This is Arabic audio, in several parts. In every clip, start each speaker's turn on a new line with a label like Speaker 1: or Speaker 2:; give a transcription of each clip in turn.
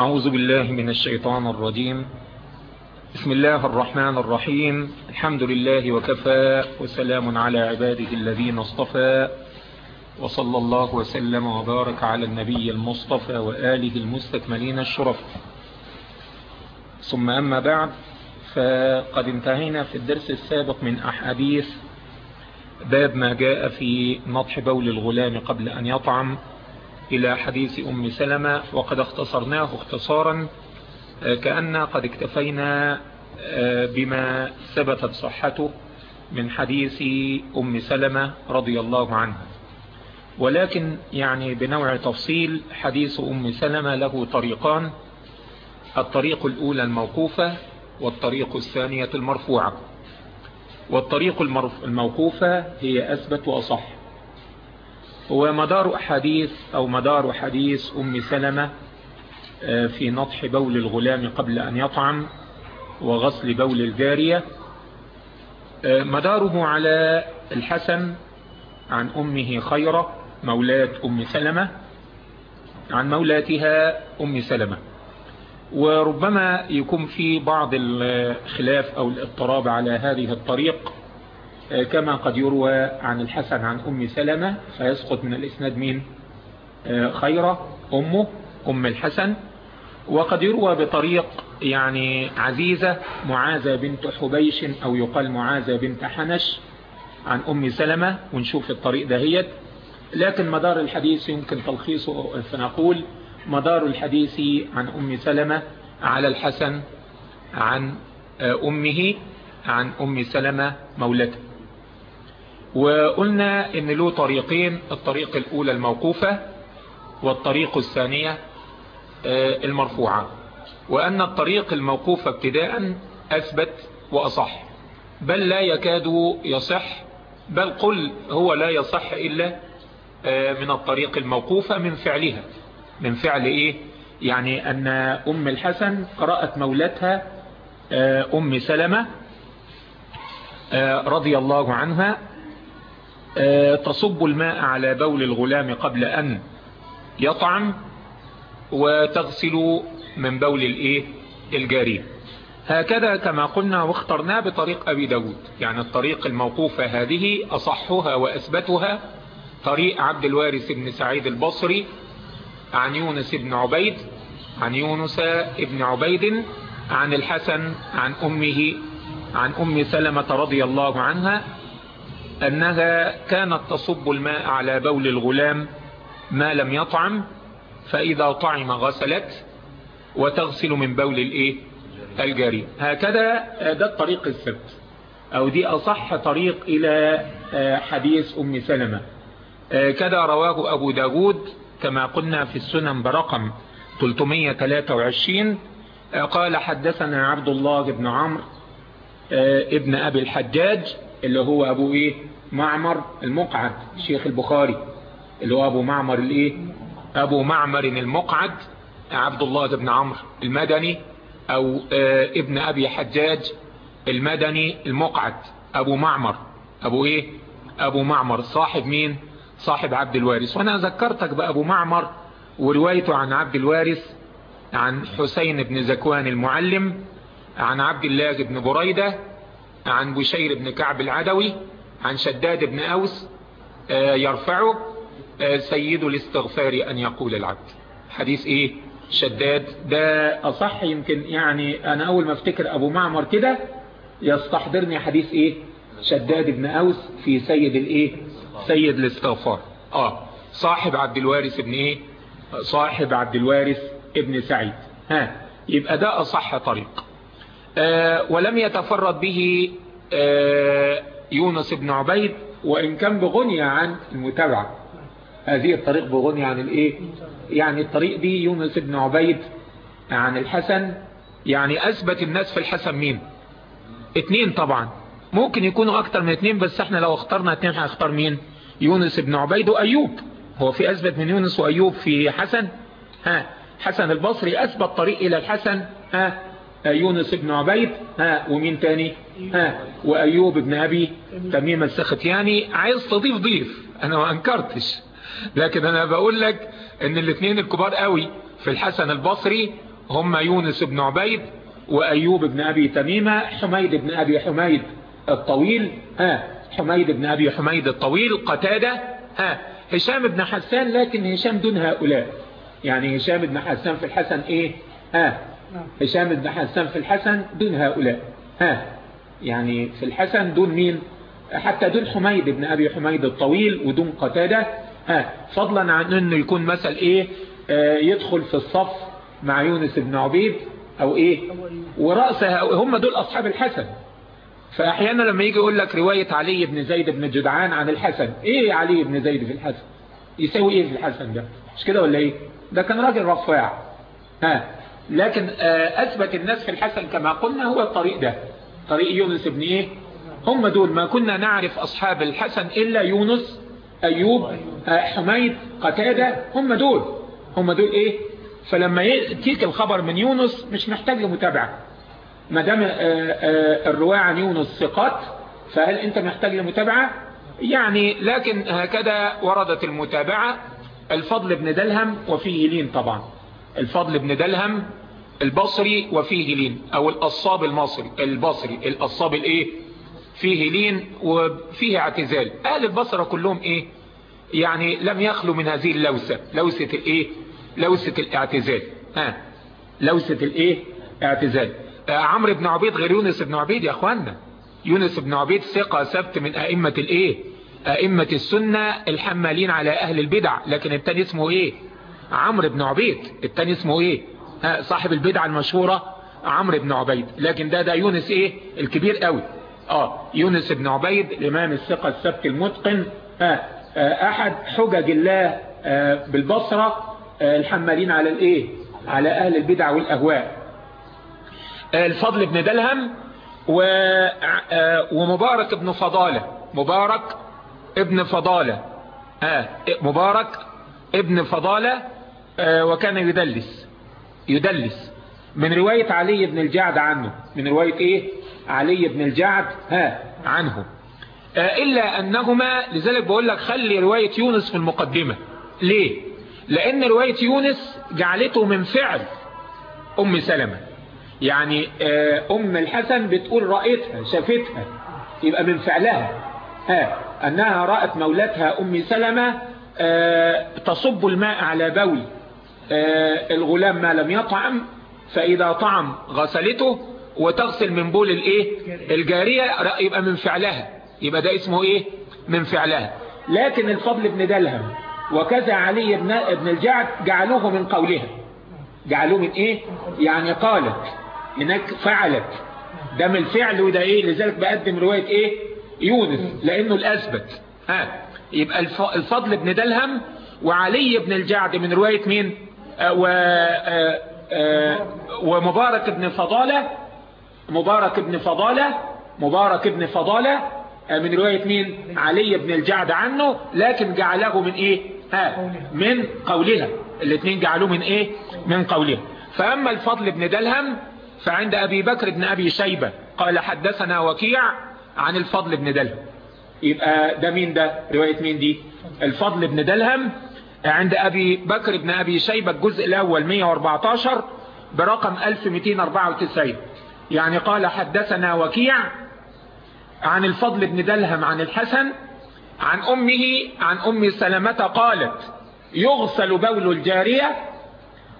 Speaker 1: أعوذ بالله من الشيطان الرجيم. بسم الله الرحمن الرحيم. الحمد لله وكفى وسلام على عباده الذين اصطفى. وصلى الله وسلم وبارك على النبي المصطفى وآله المستكملين الشرف. ثم أما بعد فقد انتهينا في الدرس السابق من أحاديث. باب ما جاء في نطح بول الغلام قبل أن يطعم. إلى حديث أم سلمة وقد اختصرناه اختصارا كأن قد اكتفينا بما ثبتت صحته من حديث أم سلمة رضي الله عنها. ولكن يعني بنوع تفصيل حديث أم سلمة له طريقان الطريق الأولى الموقوفة والطريق الثانية المرفوعة. والطريق الموقوفة هي أثبت وأصح. ومدار حديث أو مدار حديث أم سلمة في نطح بول الغلام قبل أن يطعم وغسل بول الجارية. مداره على الحسن عن أمه خيرة مولاة أم سلمة عن مولاتها أم سلمة. وربما يكون في بعض الخلاف أو الاضطراب على هذه الطريق. كما قد يروى عن الحسن عن أم سلمة فيسقط من الإسناد مين؟ خيرة أمه أم الحسن. وقد يروى بطريق يعني عزيزة معاذة بنت حبيش أو يقال معاذة بنت حنش عن أم سلمة ونشوف الطريق دهيت لكن مدار الحديث يمكن تلخيصه فنقول مدار الحديث عن أم سلمة على الحسن عن أمه عن أم سلمة مولته. وقلنا إن له طريقين الطريق الأولى الموقوفة والطريق الثانية المرفوعة. وأن الطريق الموقوفة ابتداء أثبت وأصح. بل لا يكاد يصح بل قل هو لا يصح إلا من الطريق الموقوفة من فعلها. من فعل إيه؟ يعني أن أم الحسن قرأت مولتها أم سلمة رضي الله عنها تصب الماء على بول الغلام قبل أن يطعم وتغسل من بول الإيه؟ الجارية هكذا كما قلنا واخترناه بطريق أبي داود. يعني الطريق الموقوفة هذه أصحها وأثبتها طريق عبد الوارث بن سعيد البصري عن يونس بن عبيد عن يونس بن عبيد عن الحسن عن أمه عن أم سلمة رضي الله عنها أنها كانت تصب الماء على بول الغلام ما لم يطعم فإذا طعم غسلت وتغسل من بول الإيه؟ الجاري هكذا ده الطريق السبت أو دي أصح طريق إلى حديث أم سلمة. كذا رواه أبو داود كما قلنا في السنن برقم 323 قال حدثنا عبد الله بن عمرو ابن أبي الحجاج اللي هو أبو إيه؟ معمر المقعد شيخ البخاري اللي هو أبو معمر الإيه؟ أبو معمر المقعد عبد الله بن عمرو المدني أو ابن أبي حجاج المدني المقعد. أبو معمر. أبو إيه؟ أبو معمر. صاحب مين؟ صاحب عبد الوارث. وأنا ذكرتك بأبو معمر وروايته عن عبد الوارث عن حسين بن زكوان المعلم عن عبد الله بن بريدة عن بشير بن كعب العدوي عن شداد بن أوس يرفعه سيد الاستغفار أن يقول العبد. حديث إيه؟ شداد. ده أصح يمكن يعني أنا أول ما أفتكر أبو معمر كده يستحضرني حديث إيه؟ شداد بن أوس في سيد الإيه؟ سيد الاستغفار. آه. صاحب عبد الوارث ابن إيه؟ صاحب عبد الوارث ابن سعيد. ها. يبقى ده أصح طريق. آه ولم يتفرد به آه يونس بن عبيد وإن كان بغنية عن المتابعة. هذه الطريق بغنية عن الإيه؟ يعني الطريق دي يونس بن عبيد عن الحسن. يعني أثبت الناس في الحسن مين؟ اتنين طبعا. ممكن يكونوا أكتر من اتنين بس إحنا لو اخترنا اتنين هنختار مين؟ يونس بن عبيد وأيوب. هو في أثبت من يونس وأيوب في حسن. ها حسن البصري أثبت طريق إلى الحسن. ها يونس بن عبيد ها ومين تاني؟ ها وأيوب بن أبي تميم السختياني عايز تضيف ضيف. أنا ما أنكرتش. لكن أنا بقول لك أن الاثنين الكبار قوي في الحسن البصري هم يونس بن عبيد وأيوب بن أبي تميمة حميد بن أبي حميد الطويل. ها حميد بن أبي حميد الطويل قتادة. ها هشام بن حسان لكن هشام دون هؤلاء. يعني هشام بن حسان في الحسن إيه؟ ها هشام بن حسان في الحسن دون هؤلاء. ها يعني في الحسن دون مين؟ حتى دون حميد بن أبي حميد الطويل ودون قتادة. ها فضلا عن إنه يكون مثل إيه؟ آه يدخل في الصف مع يونس بن عبيد أو إيه؟ ورأسها هم دول أصحاب الحسن. فاحيانا لما يجي يقول لك رواية علي بن زيد بن جدعان عن الحسن إيه علي بن زيد في الحسن؟ يسوي إيه في الحسن ده؟ مش كده ولا إيه؟ ده كان راجل رفاع. ها لكن آه أثبت الناس في الحسن كما قلنا هو الطريق ده. طريق يونس بن إيه؟ هم دول ما كنا نعرف أصحاب الحسن إلا يونس أيوب آه حميد قتادة هم دول. هم دول إيه؟ فلما يأتيك الخبر من يونس مش محتاج لمتابعة. ما دام الرواية عن يونس ثقات فهل أنت محتاج لمتابعة؟ يعني لكن هكذا وردت المتابعة. الفضل بن دلهم وفيه لين طبعا. الفضل بن دلهم البصري وفيه لين أو القصاب المصري البصري القصاب الإيه؟ فيه لين وفيه اعتزال. أهل البصرة كلهم إيه؟ يعني لم يخلوا من هذه اللوسة لوسة الإيه؟ لوسة الاعتزال. ها لوسة الإيه؟ اعتزال. آه عمرو بن عبيد غير يونس بن عبيد يا اخوانا يونس بن عبيد ثقة سبت من أئمة الإيه؟ أئمة السنة الحمالين على أهل البدع لكن التاني اسمه إيه؟ عمرو بن عبيد. التاني اسمه إيه؟ صاحب البدعة المشهورة عمرو بن عبيد. لكن ده ده يونس إيه؟ الكبير قوي. آه يونس بن عبيد الإمام الثقة السبت المتقن. ها آه أحد حجج الله آه بالبصرة آه الحمالين على الإيه؟ على أهل البدع والأهواء. الفضل بن دلهم ومبارك ابن فضالة. مبارك ابن فضالة. آه مبارك ابن فضالة آه وكان يدلس. يدلس. من رواية علي بن الجعد عنه. من رواية إيه؟ علي بن الجعد ها عنه. آه إلا أنهما لذلك بقول لك خلي رواية يونس في المقدمة. ليه؟ لأن رواية يونس جعلته من فعل أم سلمة. يعني أم الحسن بتقول رأيتها شافتها يبقى من فعلها. ها أنها رأت مولاتها أم سلمة تصب الماء على بول الغلام ما لم يطعم فإذا طعم غسلته وتغسل من بول الإيه؟ الجارية. يبقى من فعلها. يبقى ده اسمه إيه؟ من فعلها. لكن الفضل بن دلهم وكذا علي بن, ابن الجعد جعلوه من قولها. جعلوه من إيه؟ يعني قالت هناك فعلت. ده من الفعل وده إيه؟ لذلك بقدم رواية إيه؟ يونس لأنه الأثبت. ها يبقى الفضل بن دلهم وعلي بن الجعد من رواية مين؟ آه و آه آه ومبارك بن فضالة مبارك بن فضالة مبارك بن فضالة من رواية مين؟ علي بن الجعد عنه لكن جعله من إيه؟ ها من قولها. الاثنين جعلوه من إيه؟ من قولها. فأما الفضل بن دلهم فعند أبي بكر بن أبي شيبة قال حدثنا وكيع عن الفضل بن دلهم. يبقى ده مين ده؟ رواية مين دي؟ الفضل بن دلهم عند أبي بكر بن أبي شيبة الجزء الأول 114 برقم 1294 يعني قال حدثنا وكيع عن الفضل بن دلهم عن الحسن عن أمه عن أم سلمة قالت يغسل بول الجارية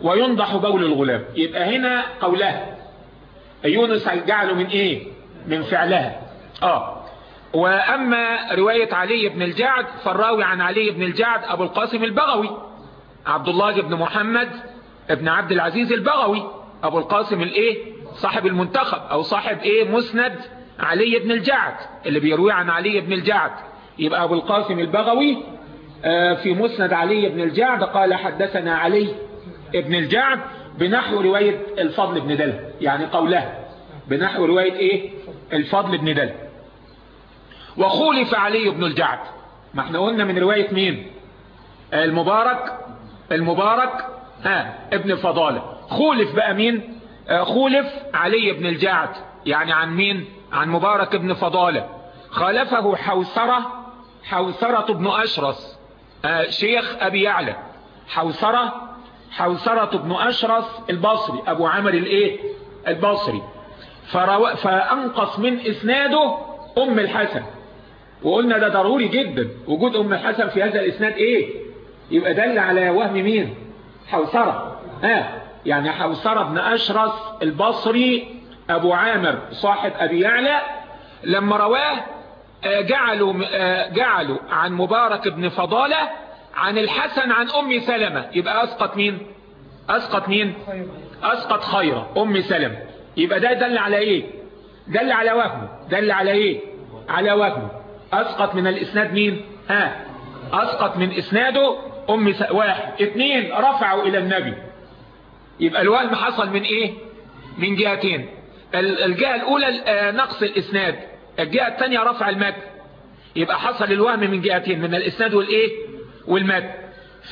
Speaker 1: وينضح بول الغلام. يبقى هنا قولها. يونس جعله من إيه؟ من فعلها. آه. وأما رواية علي بن الجعد فالراوي عن علي بن الجعد أبو القاسم البغوي عبد الله بن محمد ابن عبد العزيز البغوي أبو القاسم الإيه؟ صاحب المنتخب أو صاحب إيه؟ مسند علي بن الجعد اللي بيروي عن علي بن الجعد. يبقى أبو القاسم البغوي في مسند علي بن الجعد قال حدثنا علي بن الجعد بنحو رواية الفضل بن دل يعني قولها بنحو رواية إيه؟ الفضل بن دل وخولف علي بن الجعد. ما إحنا قلنا من رواية مين؟ المبارك المبارك ها ابن فضالة خولف بقى مين؟ خولف علي بن الجعد. يعني عن مين؟ عن مبارك بن فضالة خالفه حوسرة حوسرة بن أشرس. شيخ أبي يعلى. حوسرة حوسرة بن أشرس البصري. أبو عمر الإيه؟ البصري. فأنقص من إسناده أم الحسن. وقلنا ده ضروري جدا. وجود أم الحسن في هذا الإسناد إيه؟ يبقى دل على وهم مين؟ حوسرة ها يعني حوسرة بن أشرس البصري أبو عامر صاحب أبي يعلى لما رواه جعلوا, جعلوا عن مبارك بن فضالة عن الحسن عن أم سلمة. يبقى أسقط مين؟ أسقط مين؟ أسقط خيرة أم سلمة. يبقى ده دل على إيه؟ دل على وهم دل على إيه؟ على وهم أسقط من الإسناد مين؟ ها أسقط من إسناده أم س... واحد. اثنين رفعوا إلى النبي. يبقى الوهم حصل من إيه؟ من جهتين. الجهة الأولى نقص الإسناد. الجهة الثانية رفع المتن يبقى حصل الوهم من جهتين من الإسناد والإيه؟ والمتن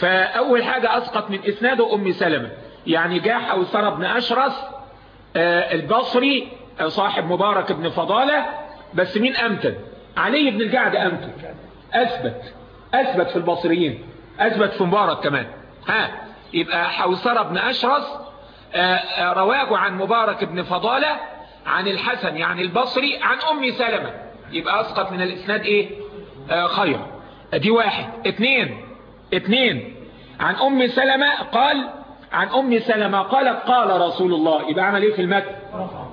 Speaker 1: فأول حاجة أسقط من إسناده أم سلمة. يعني جاح أو سر بن أشرس البصري صاحب مبارك بن فضالة بس مين أمتن؟ علي بن الجعد أمتن أثبت. أثبت في البصريين. أثبت في مبارك كمان. ها يبقى حوسرة بن أشرس رواه عن مبارك بن فضالة عن الحسن يعني البصري عن أم سلمة. يبقى أسقط من الإسناد إيه؟ آه خير. دي واحد. اتنين اتنين عن أم سلمة قال عن أم سلمة قالت قال رسول الله. يبقى عمل إيه في المتن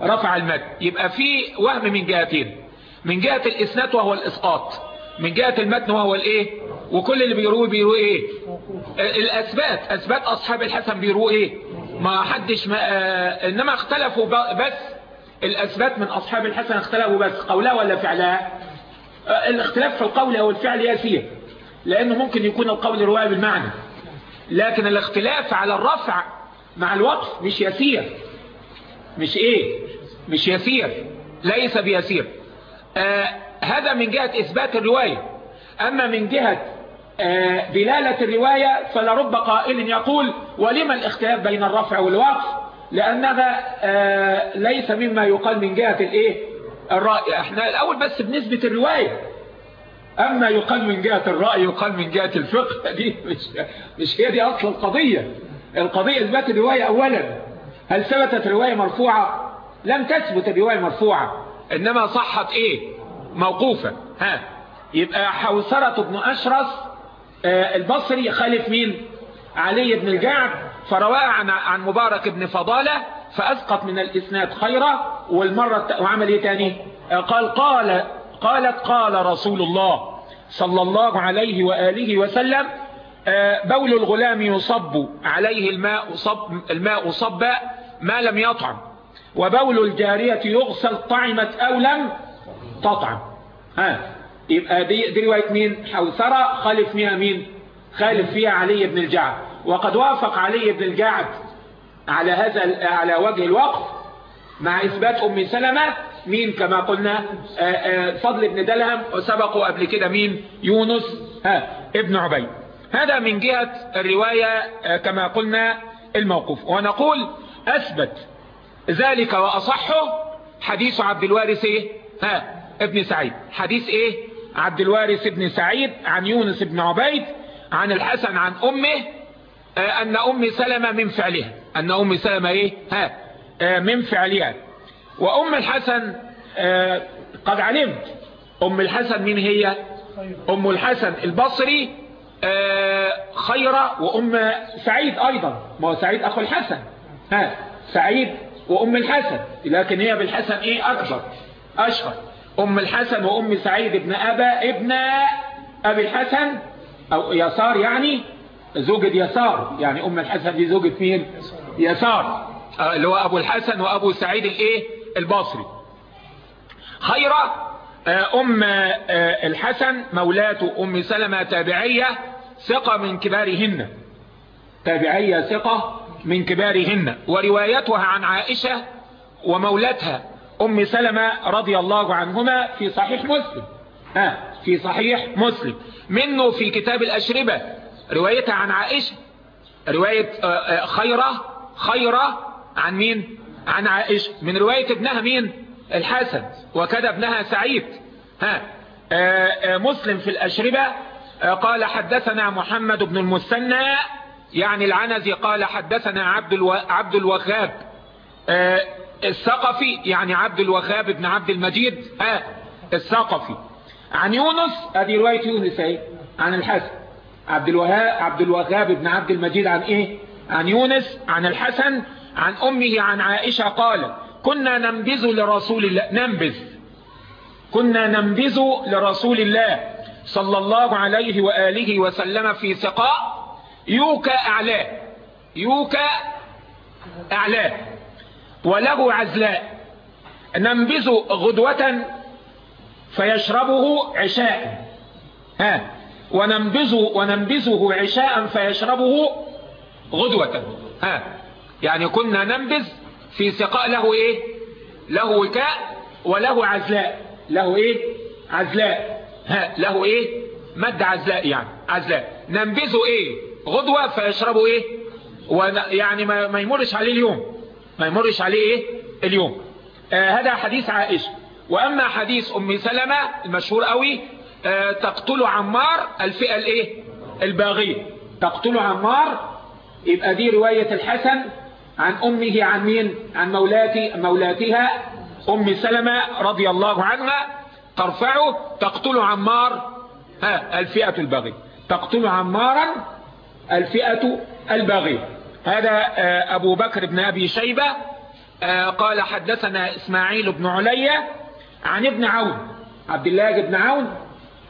Speaker 1: رفع المتن يبقى في وهم من جهتين. من جهة الإسناد وهو الإسقاط. من جهة المتن وهو الإيه؟ وكل اللي بيروه بيروه إيه؟ الأثبات. أثبات أصحاب الحسن بيروه إيه؟ ما حدش ما آه إنما اختلفوا بس الأثبات من أصحاب الحسن اختلفوا بس. قولها ولا فعلها آه الاختلاف في القول أو الفعل يسير لأنه ممكن يكون القول رواية بالمعنى. لكن الاختلاف على الرفع مع الوقف مش يسير. مش إيه؟ مش يسير. ليس بيسير. هذا من جهة إثبات الرواية. أما من جهة آه دلالة الرواية فلرب قائل يقول ولما الاختلاف بين الرفع والوقف؟ لأنها آه ليس مما يقال من جهة الإيه؟ الرأي. إحنا الأول بس بنسبة الرواية. أما يقال من جهة الرأي يقال من جهة الفقه. دي مش, مش هي دي أصل القضية. القضية إثبات الرواية أولا. هل ثبتت رواية مرفوعة؟ لم تثبت الرواية مرفوعة. إنما صحت إيه؟ موقوفة. ها. يبقى حوسرة بن أشرس آه البصري خالف مين؟ علي بن الجعد فرواه عن, عن مبارك بن فضالة فأسقط من الإسناد خيرا والمرة وعمل إيه تاني؟ آه قال قال قالت قال رسول الله صلى الله عليه وآله وسلم بول الغلام يصب عليه الماء صب الماء صبا ما لم يطعم. وبول الجارية يغسل طعمت أو لم تطعم. ها يبقى دي, دي رواية مين؟ حوثرة خالف فيها مين؟ خالف فيها علي بن الجعد. وقد وافق علي بن الجعد على هذا على وجه الوقف مع إثبات أم سلمة. مين؟ كما قلنا آآ آآ فضل بن دلهم. وسبقوا قبل كده مين؟ يونس. ها ابن عبيد هذا من جهة الرواية كما قلنا الموقوف. ونقول أثبت ذلك وأصحه حديث عبد الوارث إيه؟ ها ابن سعيد. حديث إيه؟ عبد الوارث ابن سعيد عن يونس بن عبيد عن الحسن عن أمه آه أن أم سلمة من فعلها. أن أم سلمة إيه؟ ها آه من فعلها. وأم الحسن آه قد علمت أم الحسن من هي؟ أم الحسن البصري خيرة وأم سعيد أيضا. ما هو سعيد أخو الحسن. ها سعيد وأم الحسن لكن هي بالحسن إيه؟ أكبر أشهر. أم الحسن وأم سعيد ابن أبا ابن أبي الحسن أو يسار يعني زوجة يسار يعني أم الحسن دي زوجة مين؟ يسار. اللي هو أبو الحسن وأبو سعيد الإيه؟ البصري. خيرة أم الحسن مولاة أم سلمة تابعية ثقة من كبارهن. تابعية ثقة من كبارهن وروايتها عن عائشة ومولتها أم سلمة رضي الله عنهما في صحيح مسلم. ها في صحيح مسلم. منه في كتاب الأشربة روايتها عن عائشة. رواية خيرة خيرة عن مين؟ عن عائشة. من رواية ابنها مين؟ الحسن. وكذا ابنها سعيد. ها مسلم في الأشربة قال حدثنا محمد بن المثنى يعني العنزي قال حدثنا عبد, ألو... عبد الوهاب آه الثقفي يعني عبد الوهاب بن عبد المجيد آه الثقفي. عن يونس ادي رواية يونس إيه عن الحسن. عبد الوهاب عبد الوهاب بن عبد المجيد عن إيه؟ عن يونس عن الحسن عن أمه عن عائشة قال كنا ننبذ لرسول الله ننبذ. كنا ننبذ لرسول الله صلى الله عليه وآله وسلم في سقاء يوكى أعلاه يوكى أعلاه وله عزلاء. ننبذ غدوة فيشربه عشاء. ها. وننبذه, وننبذه عشاء فيشربه غدوة. ها. يعني كنا ننبذ في سقاء له إيه؟ له وكاء وله عزلاء. له إيه؟ عزلاء. ها. له إيه؟ مد عزلاء يعني. عزلاء. ننبذه إيه؟ غدوة فيشربه إيه؟ يعني ما يمرش عليه اليوم. ما يمرش عليه إيه؟ اليوم. آه هذا حديث عائشة. وأما حديث أم سلمة المشهور قوي آه تقتل عمار الفئة الإيه؟ الباغية. تقتل عمار يبقى دي رواية الحسن عن أمه عن مين؟ عن مولاتي مولاتها أم سلمة رضي الله عنها. ترفعه تقتل عمار ها الفئة الباغية. تقتل عمارا الفئة الباغية. هذا أبو بكر بن أبي شيبة قال حدثنا إسماعيل بن عليا عن ابن عون عبد الله بن عون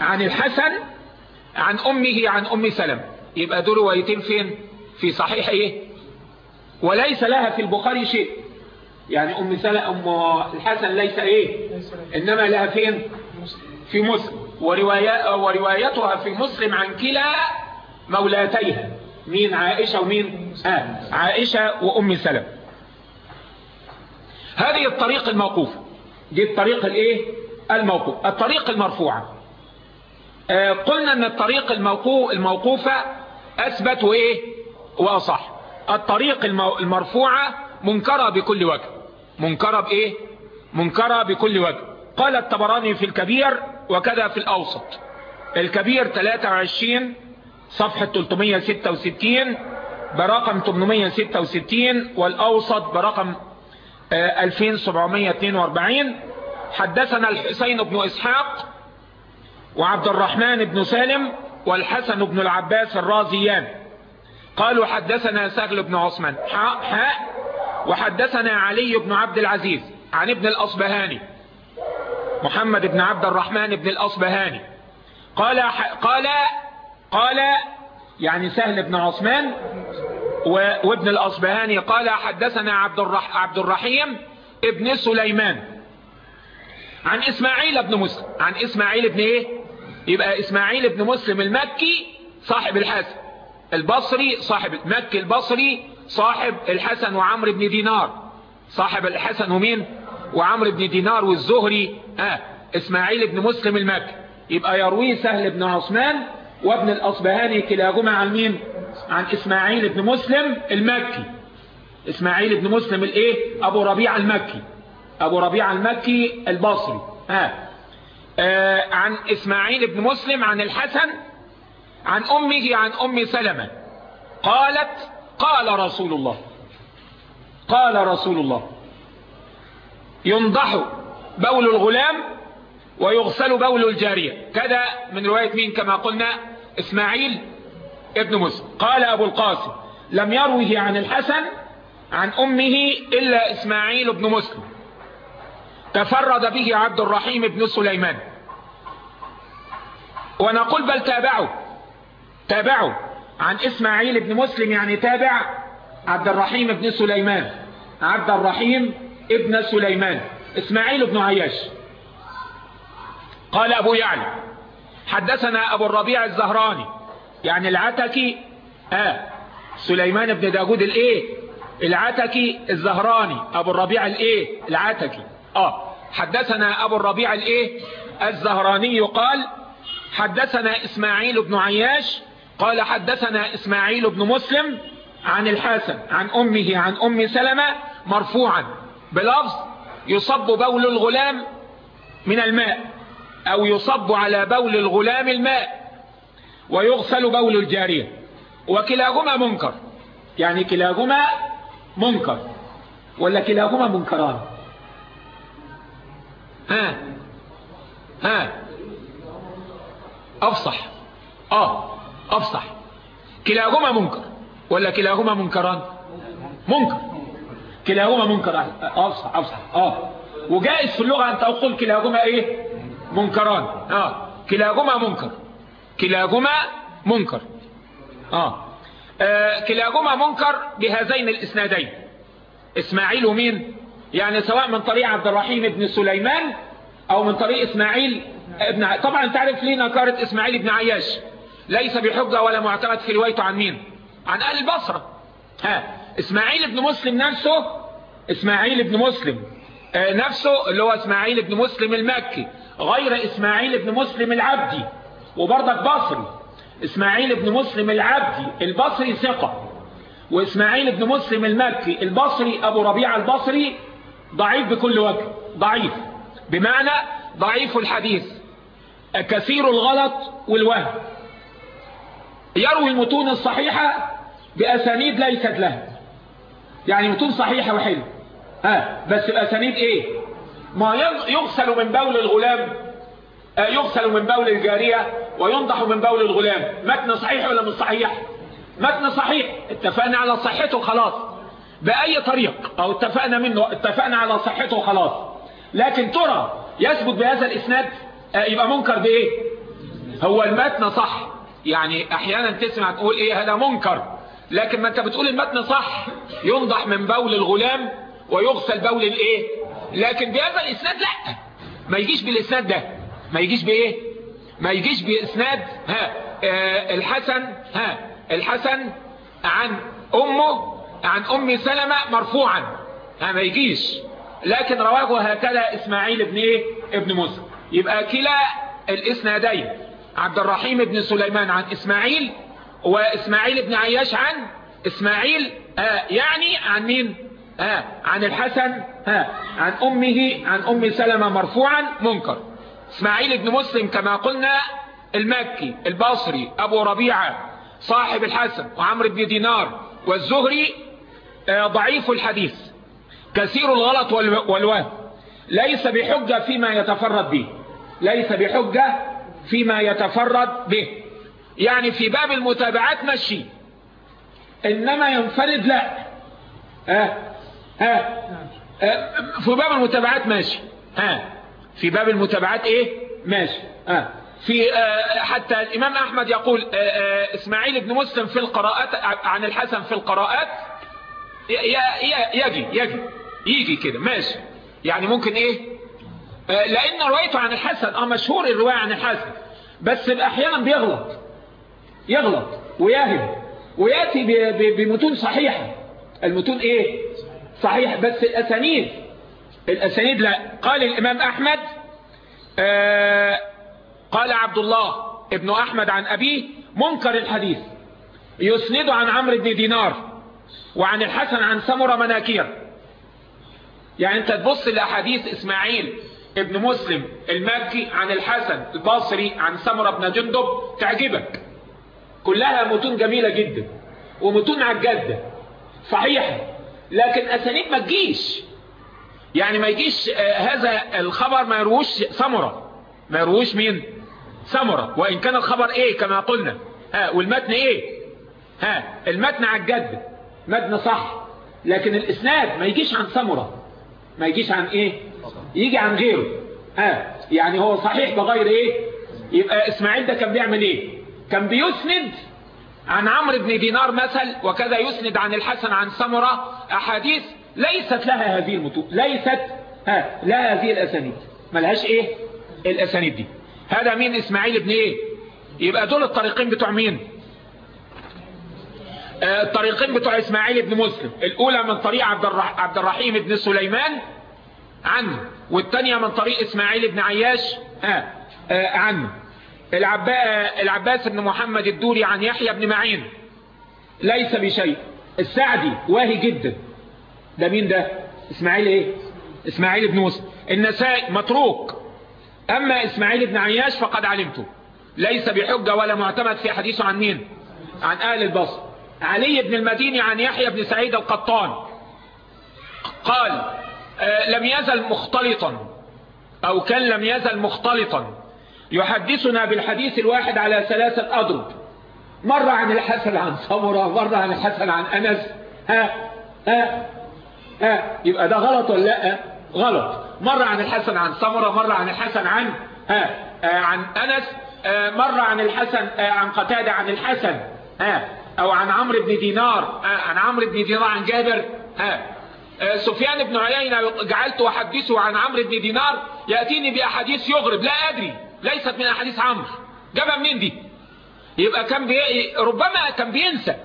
Speaker 1: عن الحسن عن أمه عن أم سلم. يبقى دول روايتين فين؟ في صحيح إيه؟ وليس لها في البخاري شيء. يعني أم سلم أم الحسن ليس إيه؟ إنما لها فين؟ في مسلم. وروايتها في مسلم عن كلا مولاتيها مين عائشة ومين آه عائشة وأم سلم هذه الطريق الموقوفة دي الطريق الإيه؟ الموقوف. الطريق المرفوعة. آه قلنا إن الطريق الموقوف الموقوفة أثبت وإيه؟ وأصح. الطريق المرفوعة منكرة بكل وجه. منكرة بإيه؟ منكرة بكل وجه. قال الطبراني في الكبير وكذا في الأوسط. الكبير 23 صفحة 366 برقم 866 والأوسط برقم 2742 حدثنا الحسين بن إسحاق وعبد الرحمن بن سالم والحسن بن العباس الرازيان. قالوا حدثنا سهل بن عثمان حاء حاء وحدثنا علي بن عبد العزيز عن ابن الأصبهاني محمد بن عبد الرحمن بن الأصبهاني. قال قال قال يعني سهل بن عثمان وابن الأصبهاني قال حدثنا عبد, الرح عبد الرحيم ابن سليمان. عن إسماعيل بن مسلم. عن إسماعيل بن إيه؟ يبقى إسماعيل بن مسلم المكي صاحب الحسن. البصري صاحب المكي البصري صاحب الحسن وعمرو بن دينار. صاحب الحسن ومين؟ وعمرو بن دينار والزهري. آه إسماعيل بن مسلم المكي. يبقى يرويه سهل بن عثمان وابن الأصبهاني كلاهما عن مين؟ عن إسماعيل بن مسلم المكي. إسماعيل بن مسلم الإيه؟ أبو ربيع المكي. أبو ربيع المكي البصري. ها. آه عن إسماعيل بن مسلم عن الحسن عن أمه عن أم سلمة. قالت قال رسول الله. قال رسول الله. ينضح بول الغلام ويغسل بول الجارية. كذا من رواية مين؟ كما قلنا إسماعيل ابن مسلم قال أبو القاسم لم يروه عن الحسن عن أمه إلا إسماعيل بن مسلم. تفرد به عبد الرحيم بن سليمان. ونقول بل تابعوا. تابعوا عن إسماعيل بن مسلم يعني تابع عبد الرحيم بن سليمان. عبد الرحيم ابن سليمان. إسماعيل بن عياش. قال أبو يعلى حدثنا أبو الربيع الزهراني يعني العتكي آه سليمان بن داود الإيه العتكي الزهراني أبو الربيع الإيه العتكي آه حدثنا أبو الربيع الإيه الزهراني قال حدثنا إسماعيل بن عياش قال حدثنا إسماعيل بن مسلم عن الحسن عن أمه عن أم سلمة مرفوعا بلفظ يصب بول الغلام من الماء. أو يصب على بول الغلام الماء ويغسل بول الجارية. وكلاهما منكر. يعني كلاهما منكر. ولا كلاهما منكران. ها. ها. أفصح. آه. أفصح. كلاهما منكر. ولا كلاهما منكران؟ منكر. كلاهما منكر. أفصح. أفصح. آه. وجائز في اللغة أن تقول كلاهما إيه؟ منكران. آه. كلاهما منكر. كلاهما منكر. آه. آه كلاهما منكر بهذين الإسنادين. إسماعيل ومين؟ يعني سواء من طريق عبد الرحيم بن سليمان أو من طريق إسماعيل ابن طبعا تعرف ليه نكارة إسماعيل بن عياش. ليس بحجة ولا معتمد في روايته عن مين؟ عن أهل البصرة. ها. إسماعيل بن مسلم نفسه إسماعيل بن مسلم آه نفسه اللي هو إسماعيل بن مسلم المكي. غير إسماعيل بن مسلم العبدي. وبرضك بصري. إسماعيل بن مسلم العبدي البصري ثقة. وإسماعيل بن مسلم المكي البصري أبو ربيع البصري ضعيف بكل وجه ضعيف. بمعنى ضعيف الحديث كثير الغلط والوهم. يروي المتون الصحيحة بأسانيد ليست لها يعني متون صحيحة وحلو ها بس بأسانيد إيه؟ ما يغسل من بول الغلام يغسل من بول الجارية وينضح من بول الغلام. متن صحيح ولا مش صحيح؟ متن صحيح. اتفقنا على صحته خلاص. بأي طريق؟ أو اتفقنا منه اتفقنا على صحته خلاص. لكن ترى يثبت بهذا الإسناد يبقى منكر بإيه؟ هو المتن صح. يعني أحيانا تسمع تقول إيه هذا منكر. لكن ما أنت بتقول المتن صح. ينضح من بول الغلام ويغسل بول الإيه؟ لكن بهذا الإسناد؟ لا. ما يجيش بالإسناد ده. ما يجيش بإيه؟ ما يجيش بإسناد ها آه الحسن ها الحسن عن أمه عن أم سلمة مرفوعا. ها ما يجيش. لكن رواه هكذا إسماعيل ابن إيه؟ ابن موسى. يبقى كلا الإسنادين. عبد الرحيم بن سليمان عن إسماعيل وإسماعيل بن عياش عن إسماعيل آه يعني عن مين؟ عن الحسن آه عن أمه عن أم سلمة مرفوعا منكر. إسماعيل بن مسلم كما قلنا المكي البصري أبو ربيعة صاحب الحسن وعمرو بن دينار والزهري آه ضعيف الحديث. كثير الغلط والوهم. ليس بحجة فيما يتفرد به. ليس بحجة فيما يتفرد به. يعني في باب المتابعات مشي. إنما ينفرد لا. ها؟ ها؟ في باب المتابعات ماشي. ها؟ في باب المتابعات إيه؟ ماشي. ها؟ في حتى الإمام أحمد يقول إسماعيل بن مسلم في القراءات عن الحسن في القراءات يجي يجي يجي كده ماشي. يعني ممكن إيه؟ لأن روايته عن الحسن آه مشهور الرواية عن الحسن. بس أحيانا بيغلط يغلط وياهم ويأتي بمتون صحيحة. المتون إيه؟ صحيح بس الأسانيد. الأسانيد لا. قال الإمام أحمد آه قال عبد الله ابن أحمد عن أبيه منكر الحديث. يسند عن عمرو بن دينار وعن الحسن عن سمرة مناكير. يعني انت تبص لأحاديث إسماعيل ابن مسلم المكي عن الحسن البصري عن سمرة بن جندب تعجبك. كلها متون جميلة جدا ومتون على الجدة صحيحة لكن أسانيد ما تجيش. يعني ما يجيش آه هذا الخبر ما يروش سمرة ما يروش مين؟ سمرة وإن كان الخبر إيه؟ كما قلنا. ها والمتن إيه؟ ها المتن على الجدة متن صح. لكن الإسناد ما يجيش عن سمرة ما يجيش عن إيه؟ يجي عن غيره. ها يعني هو صحيح بغير إيه؟ يبقى إسماعيل ده كان بيعمل إيه؟ كان بيسند عن عمرو بن دينار مثل وكذا يسند عن الحسن عن سمرة. أحاديث ليست لها هذه المتون ليست ها لا هذه الأسانيد. ملهاش إيه؟ الأسانيد دي. هذا مين؟ إسماعيل بن إيه؟ يبقى دول الطريقين بتوع مين؟ آه الطريقين بتوع إسماعيل بن مسلم. الأولى من طريق عبد, الرح... عبد الرحيم بن سليمان عنه والثانيه من طريق إسماعيل بن عياش آه آه عنه. العباس بن محمد الدوري عن يحيى بن معين. ليس بشيء. السعدي واهي جدا. ده مين ده؟ إسماعيل إيه؟ إسماعيل بن مسلم النسائي متروك. أما إسماعيل بن عياش فقد علمته. ليس بحجة ولا معتمد في حديثه عن مين؟ عن أهل البصر. علي بن المديني عن يحيى بن سعيد القطان. قال آه لم يزل مختلطا. أو كان لم يزل مختلطا. يحدثنا بالحديث الواحد على ثلاثة أضرب. مرة عن الحسن عن صمرة مرة عن الحسن عن أنس. ها ها ها. يبقى ده غلط ولا لا؟ غلط. مرة عن الحسن عن صمرة مرة عن الحسن عن ها آه عن أنس آه مرة عن الحسن آه عن قتادة عن الحسن ها أو عن عمرو بن دينار عن عمرو بن دينار عن جابر ها. سفيان بن عيينة جعلت أحدثه عن عمرو بن دينار يأتيني بأحاديث يغرب لا أدري. ليست من أحاديث عمرو. جابها منين دي؟ يبقى كان بي... ربما كان بينسى.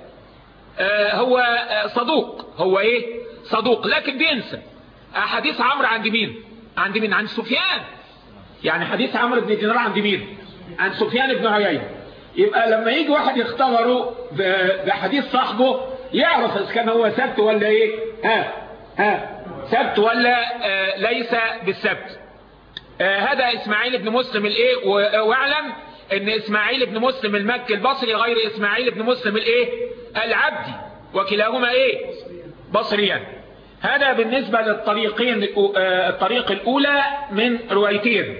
Speaker 1: آه هو صدوق. هو إيه؟ صدوق لكن بينسى. أحاديث عمرو عند مين؟ عند مين؟ عند سفيان. يعني حديث عمرو بن دينار عند مين؟ عند سفيان بن عيينة. يبقى لما يجي واحد يختبره بحديث صاحبه يعرف إذا كان هو سبت ولا إيه؟ ها ها. سبت ولا آه ليس بالسبت. آه هذا إسماعيل بن مسلم الإيه؟ واعلم إن إسماعيل بن مسلم المكي البصري غير إسماعيل بن مسلم الإيه؟ العبدي وكلاهما إيه؟ بصريان هذا بالنسبة للطريقين آه الطريق الأولى من روايتين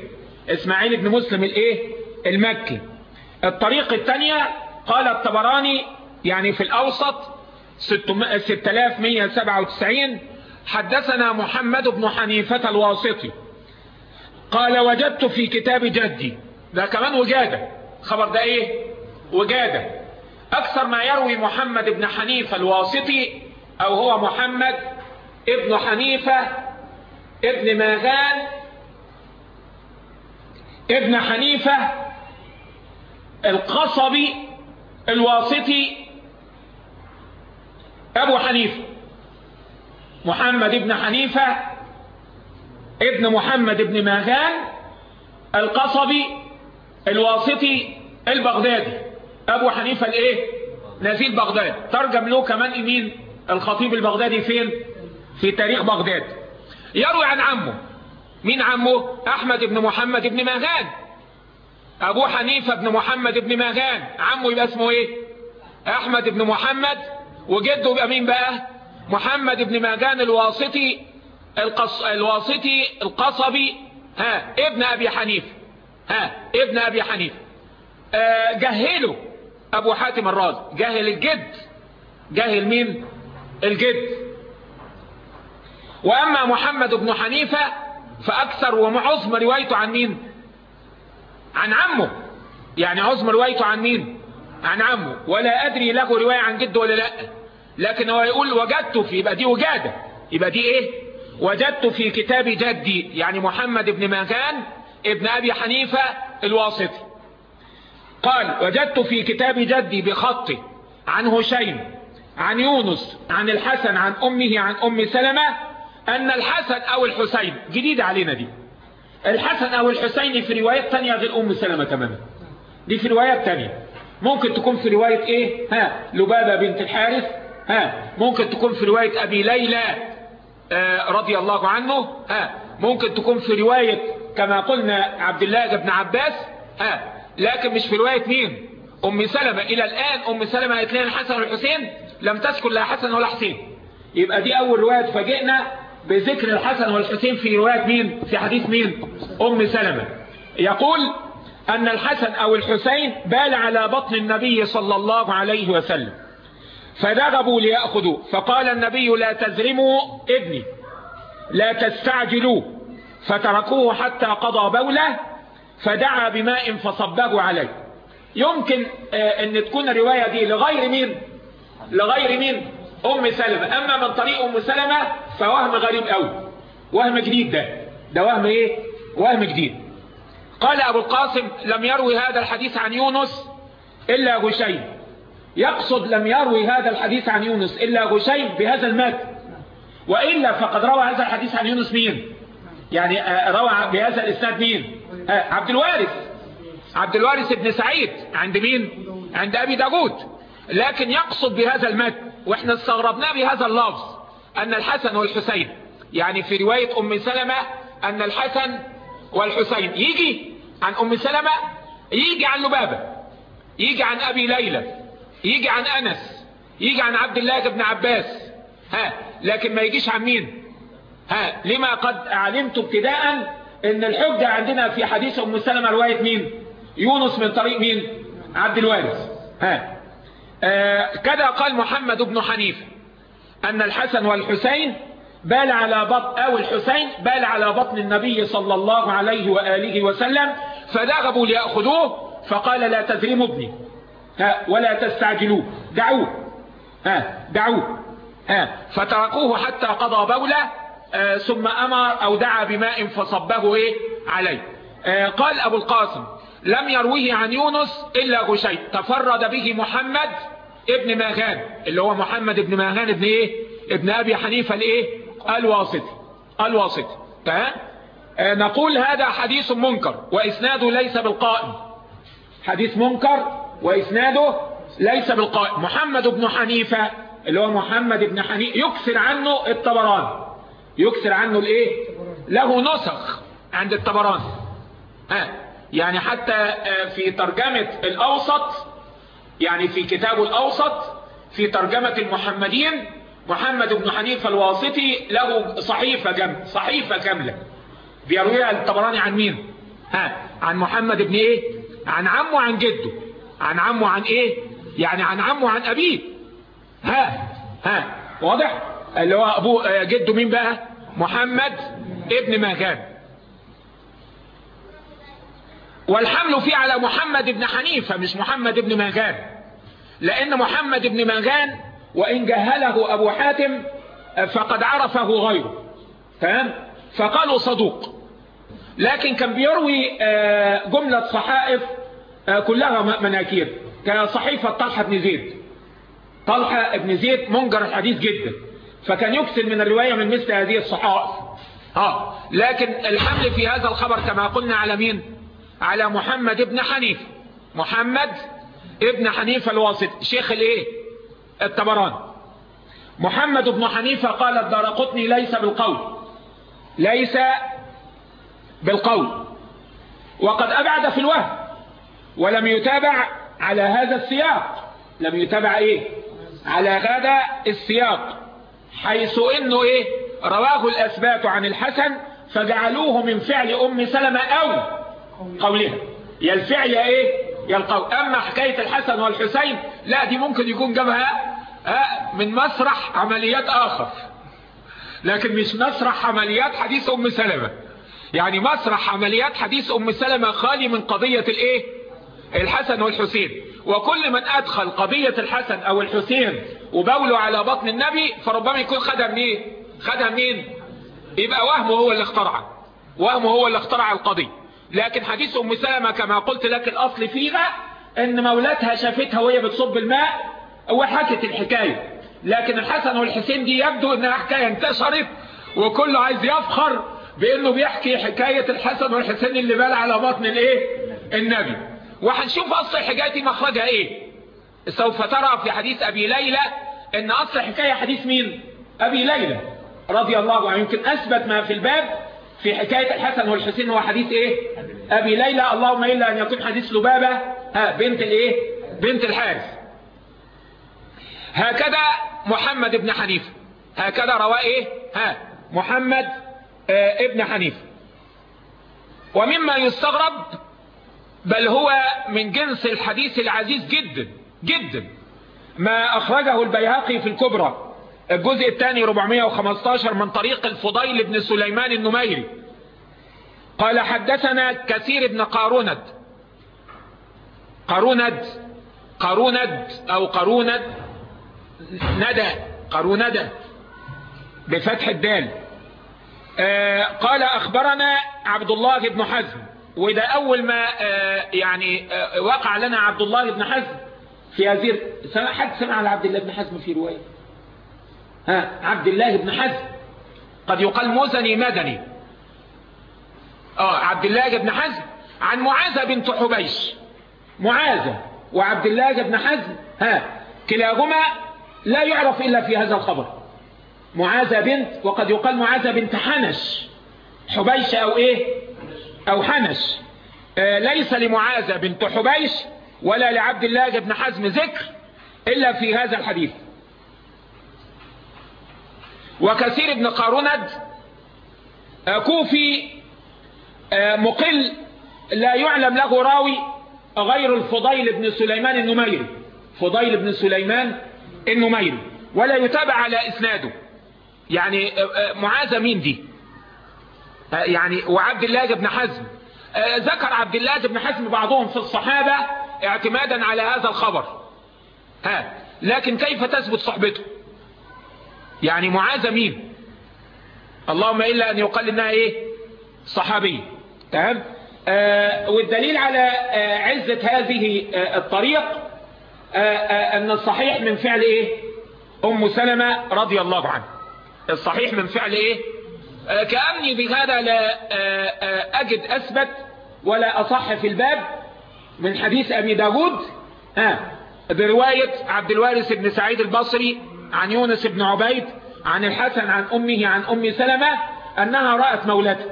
Speaker 1: إسماعيل بن مسلم الإيه؟ المكي. الطريق الثانية قال الطبراني يعني في الأوسط 6197 حدثنا محمد بن حنيفة الواسطي. قال وجدت في كتاب جدي. ده كمان وجادة. خبر ده إيه؟ وجادة. أكثر ما يروي محمد بن حنيفة الواسطي أو هو محمد ابن حنيفة ابن ماغان ابن حنيفة القصبي الواسطي أبو حنيفة. محمد ابن حنيفة ابن محمد ابن ماغان القصبي الواسطي البغدادي. أبو حنيفة الإيه؟ نزيل بغداد. ترجم له كمان مين الخطيب البغدادي فين؟ في تاريخ بغداد. يروي عن عمه. مين عمه؟ أحمد بن محمد بن ماغان أبو حنيفة بن محمد بن ماغان عمه يبقى اسمه إيه؟ أحمد بن محمد. وجده يبقى مين بقى؟ محمد بن ماغان الواسطي القص... الواسطي القصبي ها ابن أبي حنيفة ها ابن أبي حنيفة آه جهله أبو حاتم الرازي. جهل الجد. جهل مين؟ الجد. وأما محمد بن حنيفة فأكثر ومعظم روايته عن مين؟ عن عمه. يعني عظم روايته عن مين؟ عن عمه. ولا أدري له رواية عن جده ولا لأ. لكن هو يقول وجدت في يبقى دي وجادة. يبقى دي إيه؟ وجدت في كتاب جدي يعني محمد بن ماكان ابن أبي حنيفة الواسطي. قال وجدت في كتاب جدي بخطي عن هشيم عن يونس عن الحسن عن أمه عن أم سلمة أن الحسن أو الحسين جديد علينا دي. الحسن أو الحسين في روايات تانية غير أم سلمة تماما. دي في روايات تانية. ممكن تكون في رواية إيه؟ ها لبابة بنت الحارث. ها ممكن تكون في رواية أبي ليلى. رضي الله عنه ها ممكن تكون في رواية كما قلنا عبد الله بن عباس ها لكن مش في رواية مين؟ أم سلمة. إلى الآن أم سلمة قالت لنا الحسن والحسين لم تذكر لا حسن ولا حسين. يبقى دي أول رواية تفاجئنا بذكر الحسن والحسين في رواية مين؟ في حديث مين؟ أم سلمة. يقول أن الحسن أو الحسين بال على بطن النبي صلى الله عليه وسلم. فذهبوا ليأخذوا. فقال النبي لا تزرموا ابني لا تستعجلوا. فتركوه حتى قضى بوله فدعا بماء فصبه عليه. يمكن إن تكون الرواية دي لغير مين؟ لغير مين؟ أم سلمة. أما من طريق أم سلمة فوهم غريب قوي وهم جديد ده. ده وهم إيه؟ وهم جديد. قال أبو القاسم لم يروي هذا الحديث عن يونس إلا غشيم يقصد لم يروي هذا الحديث عن يونس إلا غشيم بهذا المتن وإلا فقد روى هذا الحديث عن يونس مين؟ يعني روى بهذا الإسناد مين؟ عبد الوارث. عبد الوارث بن سعيد عند مين؟ عند أبي داود. لكن يقصد بهذا المتن وإحنا استغربناه بهذا اللفظ أن الحسن والحسين. يعني في رواية أم سلمة أن الحسن والحسين. يجي عن أم سلمة يجي عن لبابة يجي عن أبي ليلى. يجي عن أنس يجي عن عبد الله بن عباس. ها لكن ما يجيش عن مين؟ ها لما قد علمت ابتداء إن الحجة عندنا في حديث أم سلمة رواية مين؟ يونس من طريق مين؟ عبد الوارث. ها آه كذا قال محمد بن حنيفة أن الحسن والحسين بال على بطن أو الحسين بال على بطن النبي صلى الله عليه وآله وسلم فذهبوا ليأخذوه فقال لا تزرموا ابني. ها ولا تستعجلوه. دعوه. ها دعوه. ها فتركوه حتى قضى بوله آه ثم أمر أو دعا بماء فصبه إيه؟ عليه. آه قال أبو القاسم لم يرويه عن يونس إلا غشيت تفرد به محمد ابن ماغان اللي هو محمد ابن ماغان ابن إيه؟ ابن أبي حنيفة الإيه؟ الواسط. الواسط. تمام آه نقول هذا حديث منكر وإسناده ليس بالقائم. حديث منكر وإسناده ليس بالقائم محمد بن حنيفة اللي هو محمد بن حنيفة يكثر عنه الطبراني يكثر عنه الإيه؟ له نسخ عند الطبراني ها يعني حتى في ترجمة الأوسط يعني في كتابه الأوسط في ترجمة المحمدين محمد بن حنيفة الواسطي له صحيفة جمع صحيفة كاملة. بيرويها الطبراني عن مين؟ ها عن محمد بن إيه؟ عن عمه عن جده. عن عمه عن إيه؟ يعني عن عمه عن أبيه. ها ها واضح؟ اللي هو ابو جده مين بقى؟ محمد ابن ماغان والحمل فيه على محمد بن حنيفة مش محمد بن ماغان لأن محمد بن ماغان وإن جهله أبو حاتم فقد عرفه غيره. تمام؟ فقالوا صدوق. لكن كان بيروي جملة صحائف كلها مناكير. كصحيفة طلحة بن زيد. طلحة بن زيد منجر الحديث جدا. فكان يكثر من الرواية من مثل هذه الصحائف. آه لكن الحمل في هذا الخبر كما قلنا على مين؟ على محمد ابن حنيفة. محمد ابن حنيفة الواسط. شيخ الايه؟ الطبراني محمد بن حنيفة قال الدارقطني ليس بالقول. ليس بالقول. وقد أبعد في الوهم. ولم يتابع على هذا السياق. لم يتابع إيه؟ على هذا السياق. حيث إنه إيه؟ رواه الاسبات عن الحسن فجعلوه من فعل أم سلمة أو قولها يا الفعل يا إيه؟ يا القول. أما حكاية الحسن والحسين لا دي ممكن يكون جابها من مسرح عمليات آخر. لكن مش مسرح عمليات حديث أم سلمة. يعني مسرح عمليات حديث أم سلمة خالي من قضية الإيه؟ الحسن والحسين. وكل من أدخل قضية الحسن أو الحسين وبوله على بطن النبي فربما يكون خدها منين خدها منين يبقى وهمه هو اللي اخترعه وهمه هو اللي اخترع القضية. لكن حديث أم سلمة كما قلت لك الأصل فيها إن مولاتها شافتها وهي بتصب الماء وحكت الحكاية. لكن الحسن والحسين دي يبدو إنها حكاية انتشرت وكله عايز يفخر بإنه بيحكي حكاية الحسن والحسين اللي بال على بطن الإيه؟ النبي. وهنشوف أصل الحكاية دي مخرجها إيه. سوف ترى في حديث أبي ليلى إن أصل الحكاية حديث مين؟ أبي ليلى رضي الله عنه. يمكن أثبت ما في الباب في حكاية الحسن والحسين هو حديث إيه؟ أبي ليلى. اللهم إلا أن يكون حديث لبابة ها بنت الايه بنت الحارث. هكذا محمد بن حنيفة هكذا رواه إيه؟ ها محمد آه ابن حنيفة ومما يستغرب بل هو من جنس الحديث العزيز جدا جدا. ما أخرجه البيهقي في الكبرى الجزء الثاني 415 من طريق الفضيل بن سليمان النميري. قال حدثنا كثير بن قاروند قاروند قاروند أو قاروند ندى قاروندة بفتح الدال. آه قال أخبرنا عبد الله بن حزم. وده أول ما آه يعني آه وقع لنا عبد الله بن حزم في هذه حد سمع على عبد الله بن حزم في رواية؟ ها عبد الله بن حزم. قد يقال مزني مدني. آه عبد الله بن حزم. عن معاذة بنت حبيش. معاذة وعبد الله بن حزم ها كلاهما لا يعرف إلا في هذا الخبر. معاذة بنت وقد يقال معاذة بنت حنش. حبيش أو إيه؟ أو حنش آه ليس لمعاذة بنت حبيش ولا لعبد الله بن حزم ذكر إلا في هذا الحديث. وكثير بن قارند كوفي مقل لا يعلم له راوي غير الفضيل بن سليمان النميري. فضيل بن سليمان النميري. ولا يتابع على إسناده. يعني معاذ مين دي؟ يعني وعبد الله بن حزم. ذكر عبد الله بن حزم بعضهم في الصحابة اعتمادا على هذا الخبر. ها لكن كيف تثبت صحبته؟ يعني معاذ مين اللهم إلا أن يقال إنها إيه؟ صحابي تمام؟ آه والدليل على آه عزة هذه آه الطريق آه أن الصحيح من فعل إيه؟ أم سلمة رضي الله عنه الصحيح من فعل إيه؟ آه كأني بهذا لا آه آه أجد أثبت ولا أصح في الباب من حديث أبي داود آه برواية عبد الوارث بن سعيد البصري عن يونس بن عبيد عن الحسن عن أمه عن أم سلمة أنها رأت مولته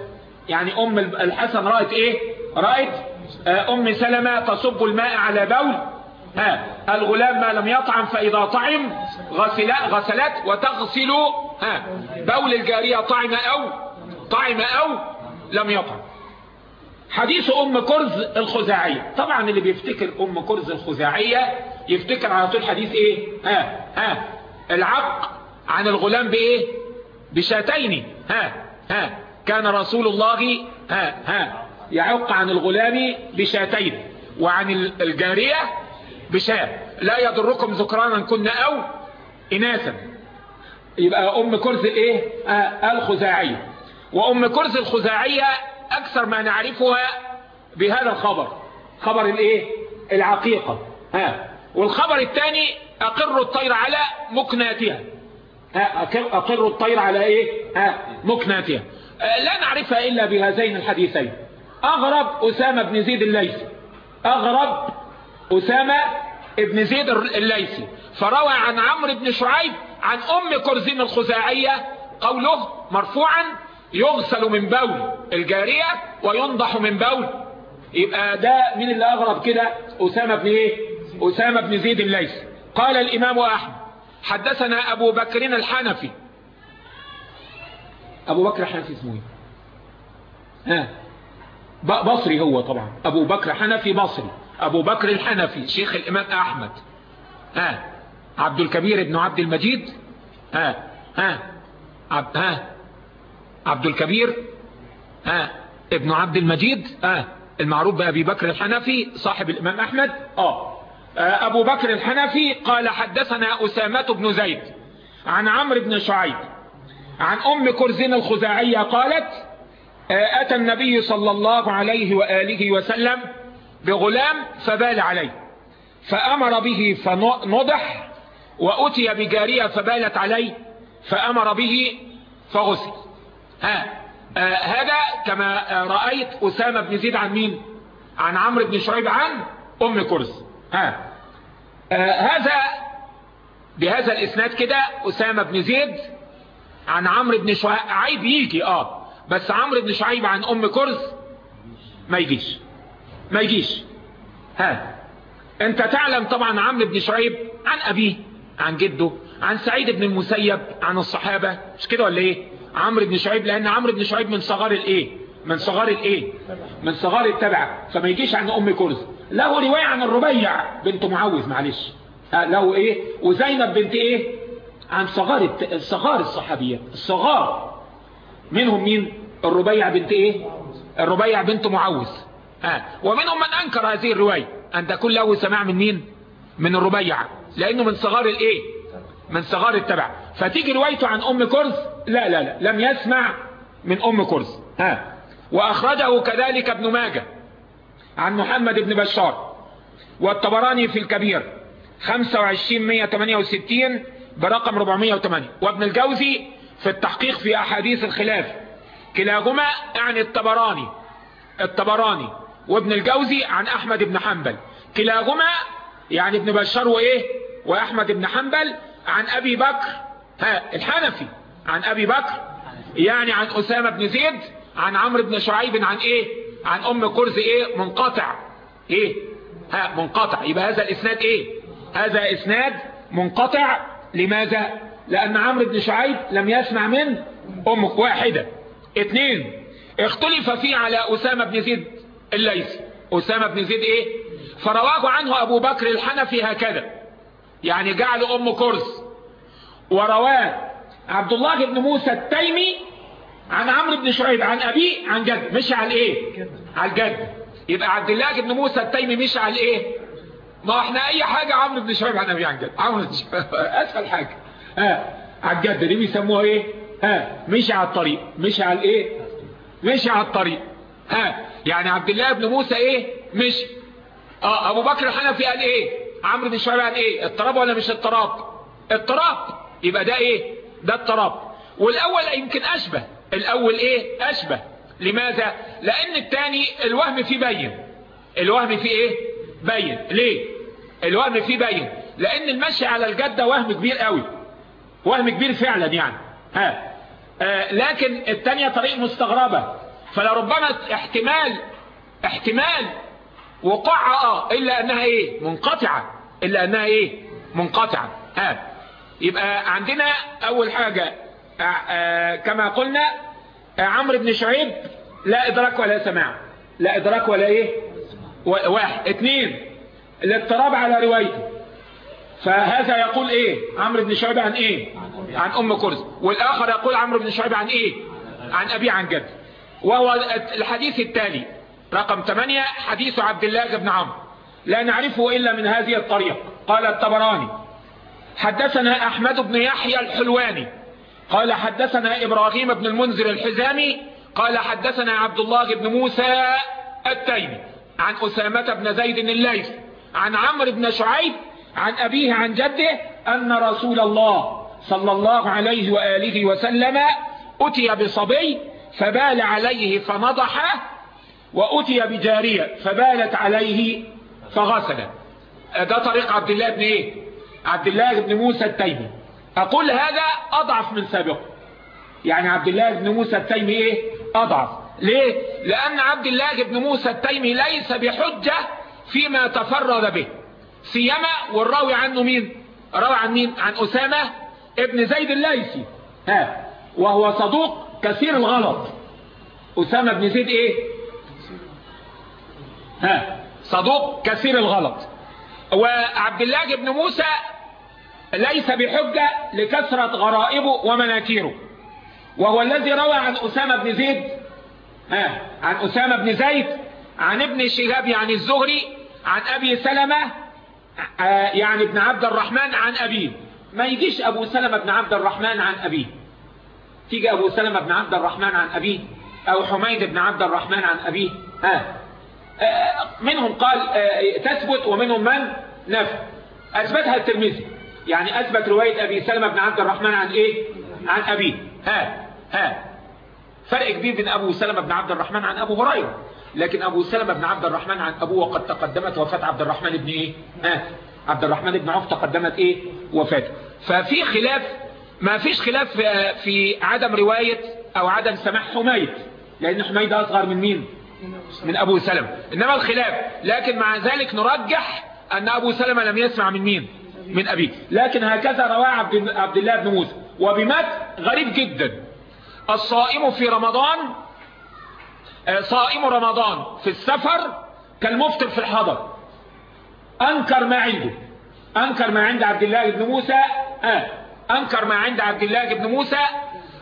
Speaker 1: يعني أم الحسن رأت إيه؟ رأت أم سلمة تصب الماء على بول ها الغلام ما لم يطعم فإذا طعم غسل غسلت وتغسل ها بول الجارية طعم أو طعم أو لم يطعم. حديث أم كرز الخزاعية. طبعا اللي بيفتكر أم كرز الخزاعية يفتكر على طول حديث إيه؟ ها ها العق عن الغلام بإيه؟ بشاتين ها ها كان رسول الله ها ها يعق عن الغلام بشاتين وعن الجارية بشاة لا يضركم ذكرانا كنا أو إناثا. يبقى أم كرز الإيه آه الخزاعية. وأم كرز الخزاعية أكثر ما نعرفها بهذا الخبر. خبر الإيه؟ العقيقة. ها. والخبر الثاني أقر الطير على مكناتها. أقر الطير على إيه؟ ها مكناتها. لا نعرفها إلا بهذين الحديثين. أغرب أسامة بن زيد الليثي أغرب أسامة بن زيد الليثي. فروى عن عمرو بن شعيب عن أم كرزين الخزاعية قوله مرفوعا يغسل من بول الجارية وينضح من بول. يبقى ده من اللي أغرب كده؟ أسامة بن إيه؟ أسامة بن زيد الليثي. قال الإمام أحمد حدثنا أبو بكر الحنفي. أبو بكر الحنفي اسمه إيه؟ ها. بصري هو طبعا. أبو بكر حنفي بصري. أبو بكر الحنفي شيخ الإمام أحمد. ها عبد الكبير بن عبد المجيد. ها ها عبد ها عبد الكبير. ها ابن عبد المجيد. ها المعروف بأبي بكر الحنفي صاحب الإمام أحمد. آه أبو بكر الحنفي قال حدثنا أسامة بن زيد عن عمرو بن شعيب عن أم كرزين الخزاعية قالت أتى النبي صلى الله عليه وآله وسلم بغلام فبال عليه. فأمر به فنضح وأتي بجارية فبالت عليه فأمر به فغسل. ها آه هذا كما رأيت أسامة بن زيد عن مين؟ عن عمرو بن شعيب عن أم كرز. ها آه هذا بهذا الإسناد كده أسامة بن زيد عن عمرو بن شعيب يجي آه بس عمرو بن شعيب عن أم كرز ما يجيش. ما يجيش. ها. انت تعلم طبعا عمرو بن شعيب عن أبيه عن جده عن سعيد بن المسيب عن الصحابة. مش كده ولا إيه؟ عمرو بن شعيب لأن عمرو بن شعيب من صغار الإيه؟ من صغار الإيه؟ من صغار التبع. فما يجيش عن أم كرز. له رواية عن الربيع بنت معوذ معلش. له إيه؟ وزينب بنت إيه؟ عن صغار الصغار الصحابية. الصغار. منهم مين؟ الربيع بنت إيه؟ الربيع بنت معوذ. ها. ومنهم من أنكر هذه الرواية. أن تكون له سماع من مين؟ من الربيع. لأنه من صغار الإيه؟ من صغار التبع. فتيجي روايته عن أم كرز؟ لا لا لا. لم يسمع من أم كرز. ها. وأخرجه كذلك ابن ماجه عن محمد بن بشار. والطبراني في الكبير. 25168 برقم 408 وابن الجوزي في التحقيق في أحاديث الخلاف. كلاهما يعني الطبراني. الطبراني. وابن الجوزي عن أحمد بن حنبل. كلاهما يعني ابن بشار وإيه؟ وأحمد بن حنبل عن أبي بكر. ها الحنفي عن أبي بكر يعني عن أسامة بن زيد عن عمرو بن شعيب عن إيه؟ عن أم كرز إيه؟ منقطع. إيه؟ ها منقطع. يبقى هذا الإسناد إيه؟ هذا إسناد منقطع. لماذا؟ لأن عمرو بن شعيب لم يسمع من أمك واحدة. اثنين اختلف فيه على أسامة بن زيد. الليثي أسامة بن زيد إيه؟ فرواه عنه أبو بكر الحنفي هكذا. يعني جعل أم كرز. ورواه عبد الله بن موسى التيمي عن عمرو بن شعيب عن ابيه عن جد. مش على إيه على الجد. يبقى عبد الله بن موسى التيمي مش على إيه ما إحنا أي حاجة عمرو بن شعيب عن ابيه عن جد. عمرو بن شعيب أسهل حاجة. ها على الجد. دي بيسموها إيه؟ ها مشي على الطريق. مشي على الإيه؟ مشي على الطريق. ها يعني عبد الله بن موسى إيه؟ مشي آه أبو بكر الحنفي قال إيه؟ عمرو بن شعيب قال إيه؟ اضطراب ولا مش اضطراب؟ اضطراب. يبقى ده إيه؟ ده اضطراب. والأول يمكن أشبه. الأول إيه؟ أشبه. لماذا؟ لأن الثاني الوهم فيه بين. الوهم فيه إيه؟ بين. ليه؟ الوهم فيه بين. لأن المشي على الجدة وهم كبير قوي. وهم كبير فعلا يعني. ها. آه لكن الثانية طريق مستغربة. فلربما احتمال احتمال وقعها آه إلا أنها إيه؟ منقطعة إلا أنها إيه؟ منقطعة. ها يبقى عندنا أول حاجة آه آه كما قلنا عمرو بن شعيب لا إدراك ولا سماع. لا إدراك ولا إيه؟ واحد. اثنين الاضطراب على روايته. فهذا يقول إيه؟ عمرو بن شعيب عن إيه؟ عن أم كرز. والآخر يقول عمرو بن شعيب عن إيه؟ عن ابي عن جد وهو الحديث التالي. رقم 8 حديث عبد الله بن عمرو. لا نعرفه إلا من هذه الطريقة قال الطبراني حدثنا أحمد بن يحيى الحلواني. قال حدثنا إبراهيم بن المنذر الحزامي. قال حدثنا عبد الله بن موسى التيمي. عن أسامة بن زيد الليث. عن عمرو بن شعيب. عن أبيه عن جده أن رسول الله صلى الله عليه وآله وسلم أتي بصبي فبال عليه فنضح وأتي بجارية فبالت عليه فغسل. ده طريق عبد الله بن إيه؟ عبد الله بن موسى التيمي. أقول هذا أضعف من سابقه. يعني عبد الله بن موسى التيمي إيه؟ أضعف. ليه؟ لأن عبد الله بن موسى التيمي ليس بحجة فيما تفرد به. سيما والراوي عنه مين؟ راوي عن مين؟ عن أسامة ابن زيد الليثي. ها وهو صدوق كثير الغلط. أسامة بن زيد إيه؟ ها صدوق كثير الغلط. وعبد الله بن موسى ليس بحجة لكثرة غرائبه ومناكيره. وهو الذي روى عن أسامة بن زيد ها عن أسامة بن زيد عن ابن شهاب يعني الزهري عن أبي سلمة يعني ابن عبد الرحمن عن أبيه. ما يجيش أبو سلمة بن عبد الرحمن عن أبيه. تيجي أبو سلمة بن عبد الرحمن عن أبيه أو حميد بن عبد الرحمن عن أبيه. ها. منهم قال تثبت ومنهم من؟ نفى أثبتها الترمذي. يعني أثبت رواية أبي سلمة بن عبد الرحمن عن إيه؟ عن أبيه. ها ها. فرق كبير بين أبو سلمة بن عبد الرحمن عن أبو هريرة. لكن أبو سلمة بن عبد الرحمن عن أبوه وقد تقدمت وفاة عبد الرحمن بن إيه؟ ها عبد الرحمن بن عوف تقدمت إيه؟ وفاته ففي خلاف ما فيش خلاف في عدم رواية أو عدم سماع حميد لأن حميد أصغر من مين؟ من أبو سلمة. إنما الخلاف لكن مع ذلك نرجح أن أبو سلمة لم يسمع من مين؟ من أبيه. لكن هكذا رواه عبد, عبد الله بن موسى. وبمات غريب جدا. الصائم في رمضان صائم رمضان في السفر كالمفطر في الحضر. أنكر ما عنده. أنكر ما عند عبد الله بن موسى آه. أنكر ما عند عبد الله بن موسى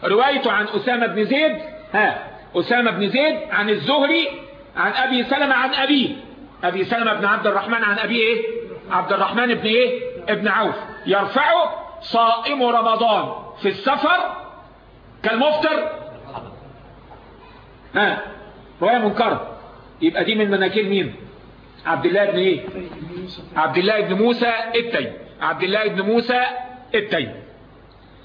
Speaker 1: روايته عن أسامة بن زيد ها أسامة بن زيد عن الزهري عن أبي سلمة عن أبيه. أبي سلمة بن عبد الرحمن عن أبيه إيه؟ عبد الرحمن بن إيه؟ ابن عوف. يرفعه صائم رمضان في السفر كالمفطر. ها رواية منكرة. يبقى دي من مناكير مين؟ عبد الله بن إيه؟ عبد الله بن موسى التيم عبد الله بن موسى التيم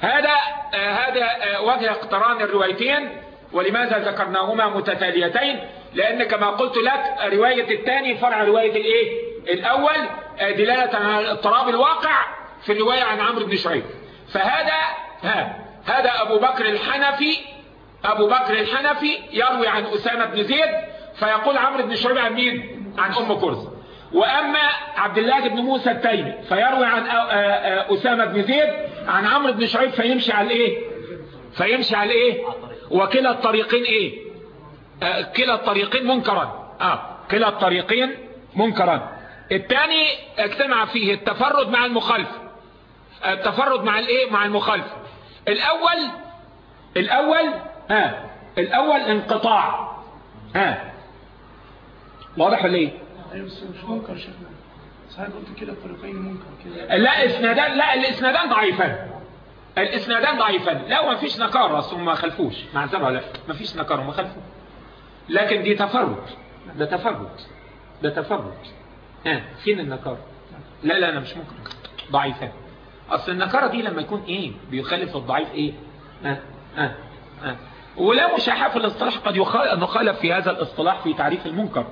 Speaker 1: هذا هذا وجه اقتران الروايتين ولماذا ذكرناهما متتاليتين؟ لأن كما قلت لك رواية الثاني فرع رواية الإيه؟ الأول آه دلالة على اضطراب الواقع في الرواية عن عمرو بن شعيب. فهذا ها هذا أبو بكر الحنفي أبو بكر الحنفي يروي عن أسامة بن زيد فيقول عمرو بن شعيب عن مين؟ عن أم كرز. وأما عبد الله بن موسى التيمي فيروي عن أسامة بن زيد عن عمرو بن شعيب فيمشي على الإيه؟ فيمشي على الإيه؟ وكلا الطريقين آه كلا الطريقين منكرا آه كلا الطريقين منكرا الثاني اجتمع فيه التفرد مع المخالف. التفرد مع الإيه؟ مع المخالف. الأول الأول ها آه الأول انقطاع. ها آه واضح ولا إيه؟
Speaker 2: أيوه بس مش منكر شيخنا صحيح قلت كده منكر كده.
Speaker 1: لا اسنادان لا الإسنادان ضعيفان الإسنادان ضعيفان لا ما فيش نكاره أصل ما خلفوش. معذره لا ما فيش نكاره ما خلفوش. لكن دي تفرد. ده تفرد. ده تفرد. ها فين النكاره لا لا أنا مش ممكن ضعيفان أصل النكاره دي لما يكون إيه؟ بيخالف الضعيف إيه؟ ها ها ها. ولا مشاحة في الاصطلاح قد نخالف في هذا الاصطلاح في تعريف المنكر.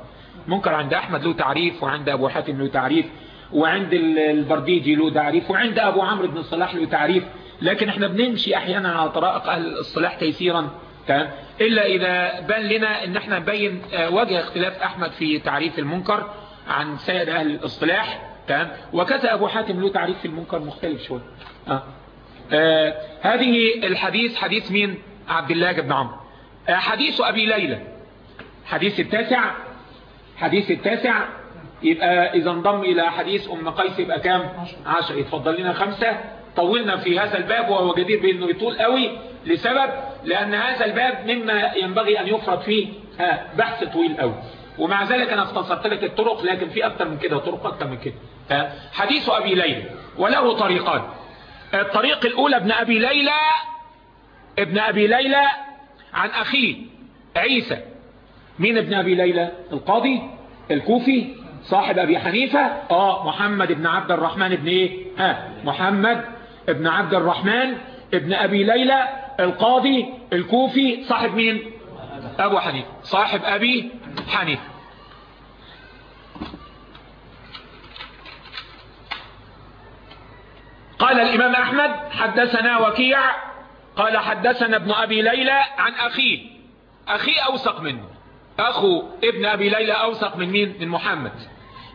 Speaker 1: منكر عند أحمد له تعريف وعند أبو حاتم له تعريف وعند البرديجي له تعريف وعند أبو عمرو بن الصلاح له تعريف لكن إحنا بنمشي أحيانا على طرائق أهل الصلاح تيسيرا تمام؟ إلا إذا بان لنا أن إحنا نبين وجه اختلاف أحمد في تعريف المنكر عن سائر أهل الإصلاح تمام؟ وكذا أبو حاتم له تعريف في المنكر مختلف شوية آه. آه هذه الحديث حديث مين؟ عبد الله بن عمرو. آه حديث أبي ليلى. حديث التاسع حديث التاسع. يبقى إذا انضم إلى حديث أم قيس يبقى كام؟ عشر يتفضل لنا خمسة. طولنا في هذا الباب وهو جدير بأنه يطول قوي لسبب لأن هذا الباب مما ينبغي أن يفرض فيه بحث طويل قوي. ومع ذلك أنا اختصرت لك الطرق لكن في أكتر من كده طرق أكتر من كده حديث أبي ليلى وله طريقان. الطريق الأولى ابن أبي ليلى ابن أبي ليلى عن أخيه عيسى. مين ابن أبي ليلى؟ القاضي؟ الكوفي؟ صاحب أبي حنيفة؟ آه محمد ابن عبد الرحمن ابن إيه؟ ها محمد ابن عبد الرحمن ابن أبي ليلى القاضي الكوفي صاحب مين؟ أبو حنيفة صاحب أبي حنيفة. قال الإمام أحمد حدثنا وكيع قال حدثنا ابن أبي ليلى عن أخيه. أخيه أوثق منه. أخو ابن أبي ليلى أوثق من مين؟ من محمد.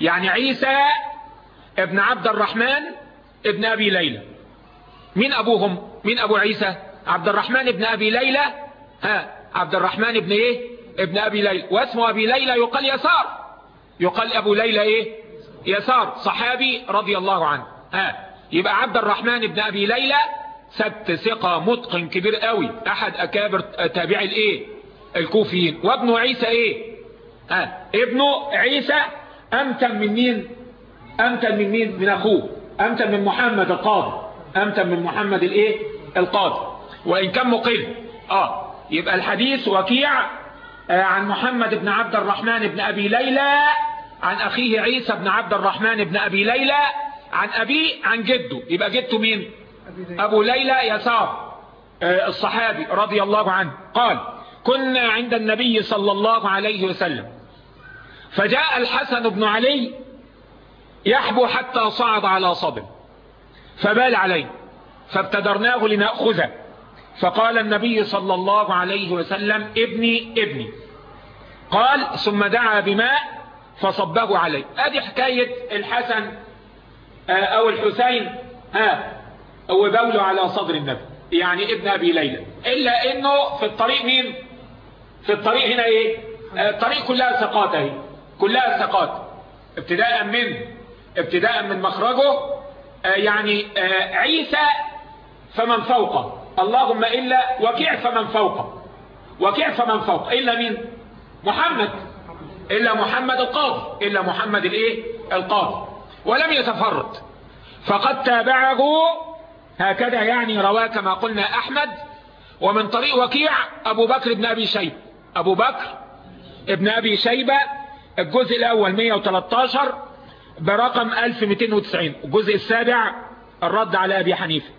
Speaker 1: يعني عيسى ابن عبد الرحمن ابن أبي ليلى. مين أبوهم؟ مين أبو عيسى؟ عبد الرحمن ابن أبي ليلى. ها عبد الرحمن ابن إيه؟ ابن أبي ليلى. واسمه أبي ليلى يقال يسار. يقال أبو ليلى إيه؟ يسار صحابي رضي الله عنه. ها يبقى عبد الرحمن ابن أبي ليلى سبت ثقة متقن كبير قوي. أحد أكابر تابعي الإيه؟ الكوفيين. وابن عيسى إيه؟ ها ابنه عيسى أمتن من مين؟ أمتن من مين؟ من أخوه. أمتن من محمد القاضي أمتن من محمد الإيه؟ القاضي وإن كان مقل. آه يبقى الحديث وكيع آه عن محمد بن عبد الرحمن بن أبي ليلى عن أخيه عيسى بن عبد الرحمن بن أبي ليلى عن أبي عن جده. يبقى جده مين؟ أبو ليلى يسار آه الصحابي رضي الله عنه. قال كنا عند النبي صلى الله عليه وسلم. فجاء الحسن بن علي يحبو حتى صعد على صدر فبال عليه فابتدرناه لنأخذه. فقال النبي صلى الله عليه وسلم ابني ابني. قال ثم دعا بماء فصبه عليه أدي حكاية الحسن أو الحسين ها هو بوله على صدر النبي يعني ابن أبي ليلى. إلا إنه في الطريق مين؟ في الطريق هنا إيه؟ الطريق كلها ثقات أهي. كلها ثقات ابتداء من ابتداء من مخرجه. يعني عيسى فمن فوقه. اللهم إلا وكيع فمن فوقه. وكيع فمن فوقه. إلا مين؟ محمد. إلا محمد القاضي. إلا محمد الإيه؟ القاضي. ولم يتفرد. فقد تابعه. هكذا يعني رواه كما قلنا أحمد. ومن طريق وكيع أبو بكر بن أبي شيبة. أبو بكر ابن أبي شيبة الجزء الأول 113 برقم 1290 الجزء السابع الرد على أبي حنيفة.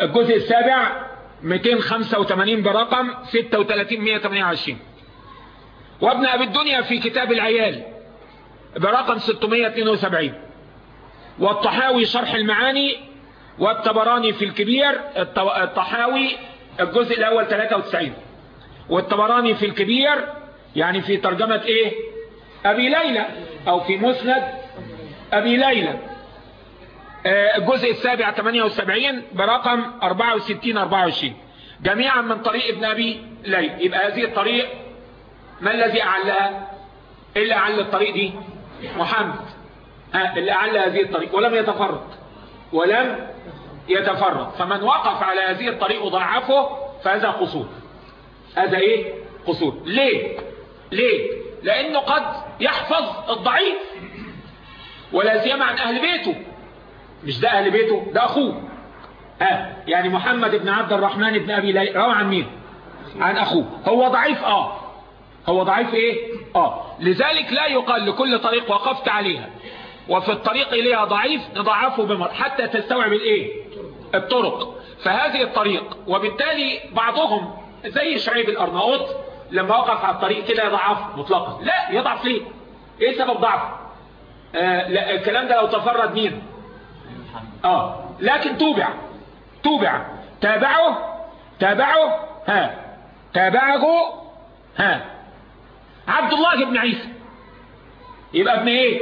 Speaker 1: الجزء السابع 285 برقم 36128 وابن أبي الدنيا في كتاب العيال برقم 672 والطحاوي شرح المعاني والطبراني في الكبير الطحاوي الجزء الأول 93 والطبراني في الكبير يعني في ترجمة إيه؟ أبي ليلى أو في مسند أبي ليلى. آه، الجزء السابع 78 برقم 64 24 جميعا من طريق ابن أبي ليلى. يبقى هذه الطريق ما الذي أعلها؟ اللي أعل الطريق دي؟ محمد. اللي أعل هذه الطريق. ولم يتفرق. ولم يتفرق فمن وقف على هذه الطريق وضعفه فهذا قصور. هذا إيه؟ قصور. ليه؟ ليه؟ لأنه قد يحفظ الضعيف. ولا سيما عن أهل بيته. مش ده أهل بيته ده أخوه. ها يعني محمد بن عبد الرحمن بن أبي ليلى. روى عن مين؟ عن أخوه. هو ضعيف آه. هو ضعيف إيه؟ آه. لذلك لا يقال لكل طريق وقفت عليها. وفي الطريق إليها ضعيف نضعفه بمر. حتى تستوعب الإيه؟ الطرق. فهذه الطريق وبالتالي بعضهم زي شعيب الأرناؤوط لما وقف على الطريق كده يضعف مطلقا. لا يضعف ليه إيه سبب ضعف؟ آه لا الكلام ده لو تفرد مين؟ آه لكن توبع. توبع. تابعه؟ تابعه؟ ها. تابعه؟ ها. عبد الله بن عيسى. يبقى ابن إيه؟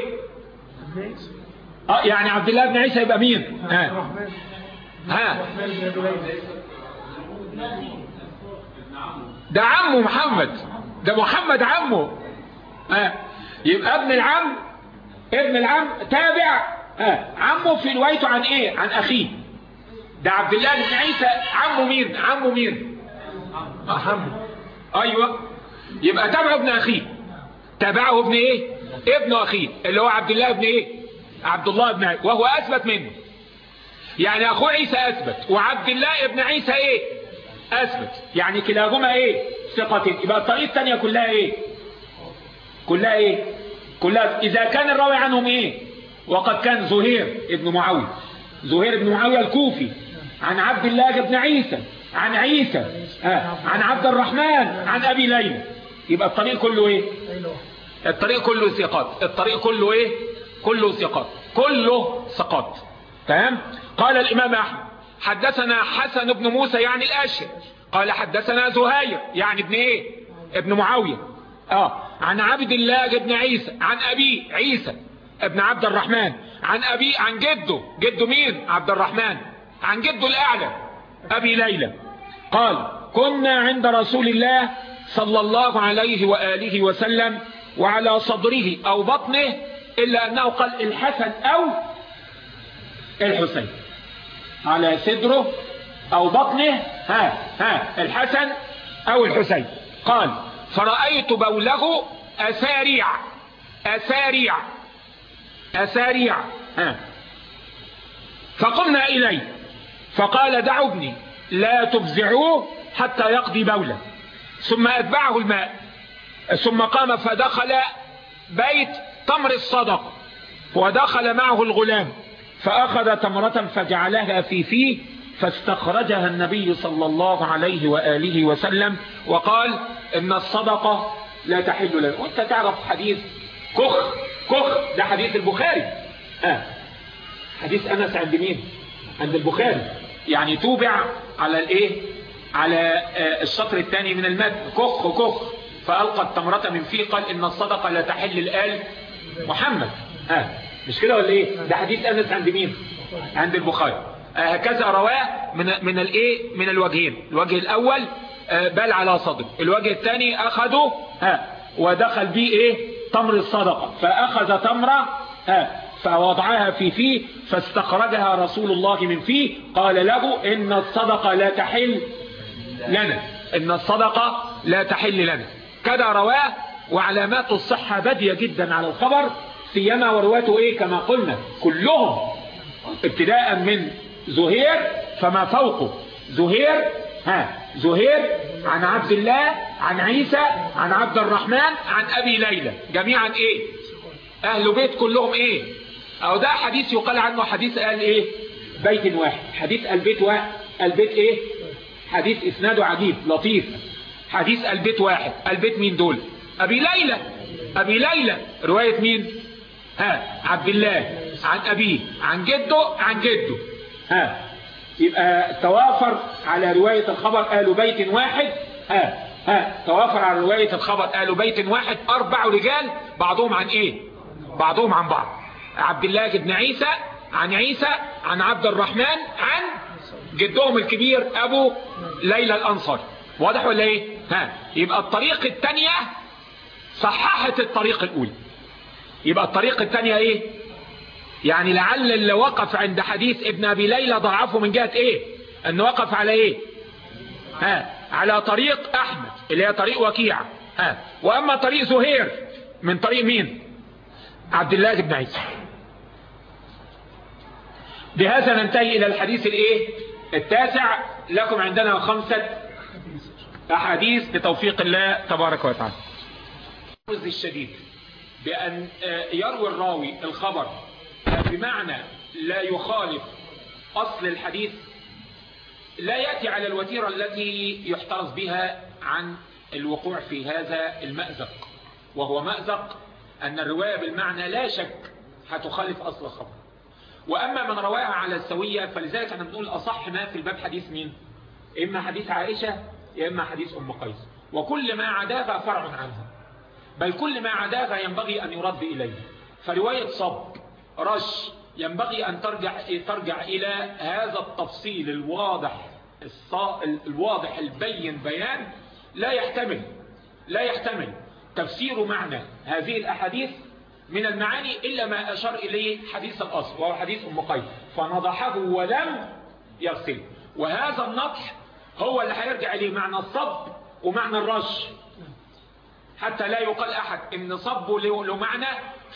Speaker 1: آه يعني عبد الله بن عيسى يبقى مين؟ ها. ها. ده عمه محمد. ده محمد عمه. ها. يبقى ابن العم ابن العم تابع. ها. عمه في روايته عن إيه؟ عن اخيه. ده عبد الله بن عيسى. عمه مين؟ عمه مين؟ محمد أيوه. يبقى تابعه ابن اخيه. تابعه ابن إيه؟ ابن اخيه. اللي هو عبد الله بن إيه؟ عبد الله بن عيسى وهو اثبت منه. يعني أخوه عيسى أثبت وعبد الله ابن عيسى إيه؟ أثبت. يعني كلاهما إيه؟ ثقتين. يبقى الطريقة الثانية كلها إيه؟ كلها إيه؟ كلها إذا كان الراوي عنهم إيه؟ وقد كان زهير ابن معاوية. زهير بن معاوية الكوفي. عن عبد الله بن عيسى. عن عيسى. آه. عن عبد الرحمن. عن أبي ليلى. يبقى الطريق كله إيه؟ الطريق كله ثقات. الطريق كله إيه؟ كله ثقات. كله ثقات. تمام؟ قال الإمام أحمد حدثنا حسن بن موسى يعني الاشهر قال حدثنا زهير يعني ابن إيه؟ ابن معاوية. آه عن عبد الله بن عيسى عن أبي عيسى ابن عبد الرحمن عن أبي عن جده جده مين؟ عبد الرحمن عن جده الأعلى أبي ليلى. قال كنا عند رسول الله صلى الله عليه وآله وسلم وعلى صدره أو بطنه إلا أنه قال الحسن أو الحسين. على صدره أو بطنه ها ها الحسن أو الحسين. قال فرأيت بوله أساريع أساريع أساريع ها. فقمنا إليه فقال دعوا ابني لا تفزعوه حتى يقضي بوله. ثم أتبعه الماء ثم قام فدخل بيت تمر الصدق ودخل معه الغلام. فأخذ تمرة فجعلها في فيه فاستخرجها النبي صلى الله عليه وآله وسلم وقال إن الصدقة لا تحل لنا وأنت تعرف حديث كخ كخ ده حديث البخاري. آه. حديث أنس عند مين؟ عند البخاري. يعني توبع على الإيه؟ على الشطر الثاني من المد كخ كخ. فألقى التمرة من فيه قال إن الصدقة لا تحل الآل محمد. ها مش كده ولا إيه؟ ده حديث أنس عند مين؟ عند البخاري. هكذا رواة من من الايه من الوجهين. الوجه الأول بل على صدر. الوجه الثاني أخذه ها ودخل بيه إيه؟ تمر الصدقة. فأخذ تمرة ها فوضعها في فيه فاستخرجها رسول الله من فيه. قال له إن الصدقة لا تحل لنا. إن الصدقة لا تحل لنا. كذا رواة وعلامات الصحة بادية جدا على الخبر. سيما ورواته إيه؟ كما قلنا كلهم ابتداء من زهير فما فوقه. زهير ها زهير عن عبد الله عن عيسى عن عبد الرحمن عن أبي ليلى. جميعا إيه؟ أهل بيت كلهم إيه؟ أو ده حديث يقال عنه حديث قال إيه؟ بيت واحد. حديث البيت واحد البيت إيه؟ حديث إسناده عجيب لطيف. حديث البيت واحد. البيت مين دول؟ أبي ليلى. أبي ليلى. رواية مين؟ ها عبد الله عن أبيه عن جده عن جده. ها يبقى توافر على رواية الخبر قالوا بيت واحد. ها ها توافر على رواية الخبر قالوا بيت واحد. أربع رجال بعضهم عن إيه؟ بعضهم عن بعض. عبد الله بن عيسى عن عيسى عن عبد الرحمن عن جدهم الكبير أبو ليلى الانصاري واضح ولا إيه؟ ها يبقى الطريق الثانية صححت الطريق الأولى. يبقى الطريق الثانية إيه؟ يعني لعل اللي وقف عند حديث ابن أبي ليلى ضعفه من جهة إيه؟ أنه وقف على إيه؟ ها على طريق أحمد اللي هي طريق وكيع. ها وأما طريق زهير من طريق مين؟ عبد الله بن عيسى. بهذا ننتهي إلى الحديث الإيه؟ التاسع. لكم عندنا خمسة أحاديث بتوفيق الله تبارك وتعالى. الشديد. بأن يروي الراوي الخبر بمعنى لا يخالف أصل الحديث لا يأتي على الوتيرة التي يحترز بها عن الوقوع في هذا المأزق وهو مأزق أن الرواية بالمعنى لا شك هتخالف أصل الخبر. وأما من رواها على السوية فلذلك إحنا بنقول أصح ما في الباب حديث مين؟ إما حديث عائشة يا إما حديث أم قيس. وكل ما عداها فرع عنها. بل كل ما عداها ينبغي أن يرد إليه. فرواية صب رش ينبغي أن ترجع, ترجع إلى هذا التفصيل الواضح الواضح البين بيان لا يحتمل لا يحتمل تفسير معنى هذه الأحاديث من المعاني إلا ما أشار إليه حديث الأصل وهو حديث أم قيس. فنضحه ولم يغسله وهذا النضح هو اللي هيرجع إليه معنى الصب ومعنى الرش. حتى لا يقال أحد إن صبه له معنى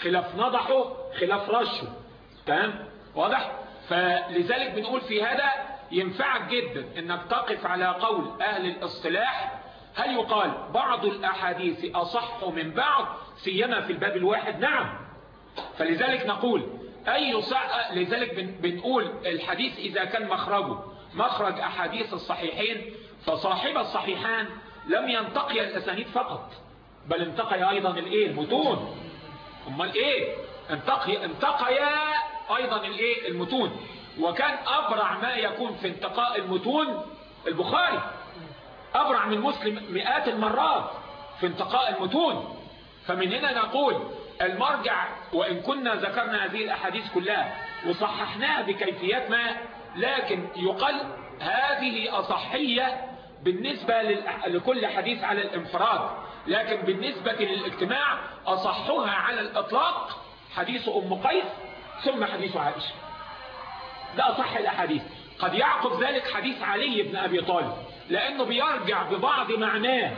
Speaker 1: خلاف نضحه خلاف رشه تمام؟ واضح؟ فلذلك بنقول في هذا ينفعك جدا إنك تقف على قول أهل الاصطلاح. هل يقال بعض الأحاديث أصح من بعض؟ سيما في الباب الواحد. نعم. فلذلك نقول أي صح لذلك بنقول الحديث إذا كان مخرجه مخرج أحاديث الصحيحين فصاحب الصحيحان لم ينتقي الأسانيد فقط. بل انتقي أيضا الإيه؟ المتون. أمال إيه؟ انتقي انتقيا أيضا الإيه؟ المتون. وكان أبرع ما يكون في انتقاء المتون البخاري. أبرع من مسلم مئات المرات في انتقاء المتون. فمن هنا نقول المرجع وإن كنا ذكرنا هذه الأحاديث كلها وصححناها بكيفيات ما لكن يقال هذه أصحية بالنسبة لكل حديث على الانفراد. لكن بالنسبة للاجتماع أصحها على الإطلاق حديث أم قيس ثم حديث عائشة. ده أصح الأحاديث. قد يعقب ذلك حديث علي بن أبي طالب لأنه بيرجع ببعض معناه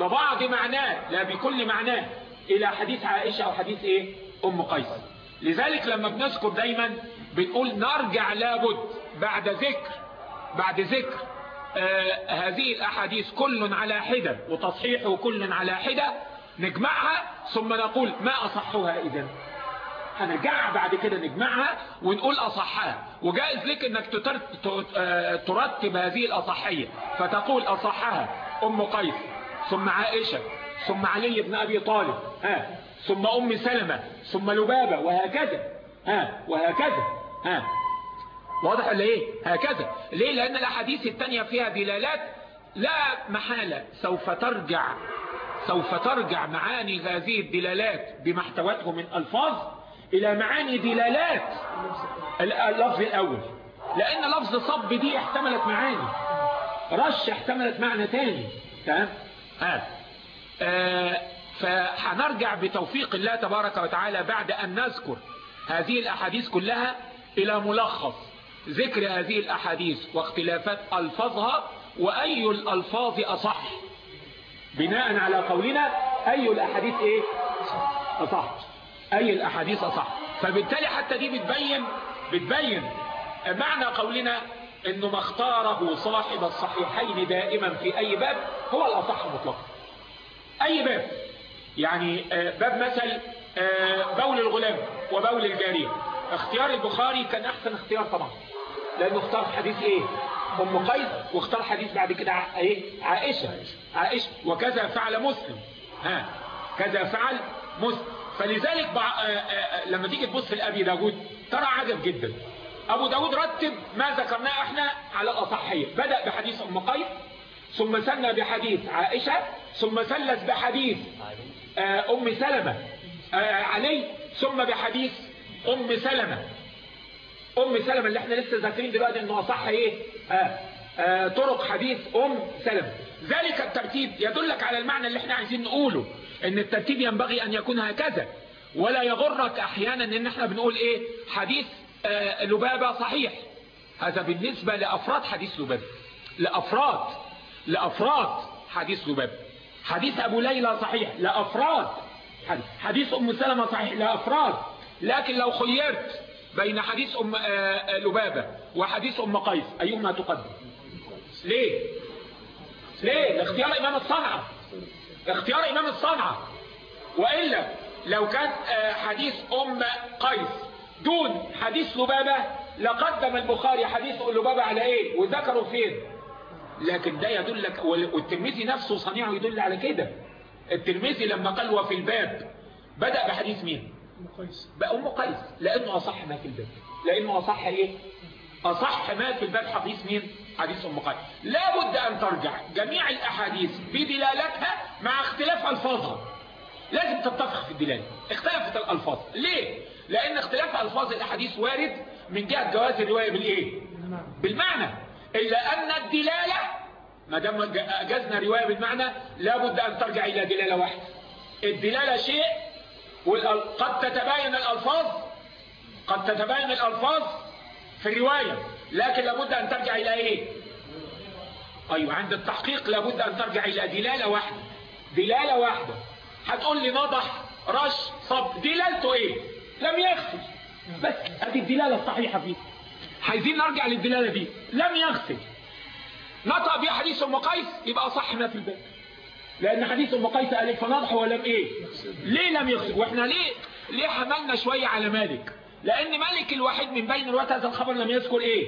Speaker 1: ببعض معناه لا بكل معناه إلى حديث عائشة أو حديث إيه؟ أم قيس. لذلك لما بنذكر دايما بنقول نرجع لابد بعد ذكر بعد ذكر. هذه الأحاديث كل على حدة وتصحيحه كل على حدة نجمعها ثم نقول ما أصحها إذن. هنرجعها بعد كده نجمعها ونقول أصحها. وجائز لك إنك ترتب هذه الأصحية. فتقول أصحها أم قيس ثم عائشة ثم علي بن أبي طالب ها ثم أم سلمة ثم لبابة وهكذا ها وهكذا ها. واضح ولا إيه؟ هكذا. ليه؟ لأن الأحاديث التانية فيها دلالات لا محالة. سوف ترجع سوف ترجع معاني هذه الدلالات بما احتوته من ألفاظ إلى معاني دلالات اللفظ الأول. لأن لفظ صب دي احتملت معاني. رش احتملت معنى تاني. تمام؟ آه. آه فهنرجع بتوفيق الله تبارك وتعالى بعد أن نذكر هذه الأحاديث كلها إلى ملخص. ذكر هذه الأحاديث واختلافات ألفاظها وأي الألفاظ أصح. بناء على قولنا أي الأحاديث إيه؟ أصح. أي الأحاديث أصح. فبالتالي حتى دي بتبين بتبين معنى قولنا إنه ما اختاره صاحب الصحيحين دائما في أي باب هو الأصح مطلقا أي باب. يعني باب مثل بول الغلام وبول الجارية. اختيار البخاري كان أحسن اختيار طبعا. لأنه اختار حديث إيه؟ أم قيس واختار حديث بعد كده إيه؟ عائشة. عائشة. وكذا فعل مسلم. ها؟ كذا فعل مسلم. فلذلك لما تيجي تبص لأبي داود ترى عجب جدا. أبو داود رتب ما ذكرناه إحنا على الأصحية بدأ بحديث أم قيس ثم سنى بحديث عائشة ثم سلس بحديث أم سلمة آه علي ثم بحديث أم سلمة. أم سلمة اللي إحنا لسه ذاكرين دلوقتي إنه أصح إيه؟ آه آه طرق حديث أم سلمة. ذلك الترتيب يدلك على المعنى اللي إحنا عايزين نقوله إن الترتيب ينبغي أن يكون هكذا. ولا يغرك أحيانا إن إحنا بنقول إيه؟ حديث آه لبابة صحيح. هذا بالنسبة لأفراد حديث لبابة. لأفراد لأفراد حديث لبابة. حديث أبو ليلى صحيح. لأفراد. حديث, أم سلمة صحيح. لأفراد. لكن لو خيرت بين حديث أم آه لبابة وحديث أم قيس أيهما تقدم؟ ليه؟ ليه؟ اختيار إمام الصنعة. اختيار إمام الصنعة. وإلا لو كان حديث أم قيس دون حديث لبابة لقدم البخاري حديث لبابة على إيه؟ وذكروا فين لكن ده يدلك والترمذي نفسه صنيعه يدل على كده. الترمذي لما قال وفي الباب بدأ بحديث مين؟ بقى أم قيس لأنه أصح ما في الباب لأنه أصح إيه؟ أصح ما في الباب حديث مين؟ حديث أم قيس. لا بد أن ترجع جميع الأحاديث بدلالتها مع اختلاف ألفاظها. لازم تتفق في الدلالة. اختلفت الألفاظ. ليه؟ لأن اختلاف ألفاظ الأحاديث وارد من جهة جواز الرواية بالإيه؟ بالمعنى. إلا أن الدلالة ما دام أجزنا رواية بالمعنى لابد أن ترجع إلى دلالة واحدة. الدلالة شيء قد تتباين الألفاظ قد تتباين الألفاظ في الرواية لكن لابد أن ترجع إلى إيه؟ أيوة عند التحقيق لابد أن ترجع إلى دلالة واحدة دلالة واحدة. هتقول لي نضح رش صب دلالته إيه؟ لم يغسل بس هذه الدلالة الصحيحة فيه. عايزين نرجع للدلالة دي. لم يغسل نطق بها حديث أم قيس يبقى صح ما في الباب. لأن حديث أم قيس قال فنضح ولم إيه؟ ليه لم يغسل وإحنا ليه ليه حملنا شوية على مالك؟ لأن مالك الوحيد من بين رواة هذا الخبر لم يذكر إيه؟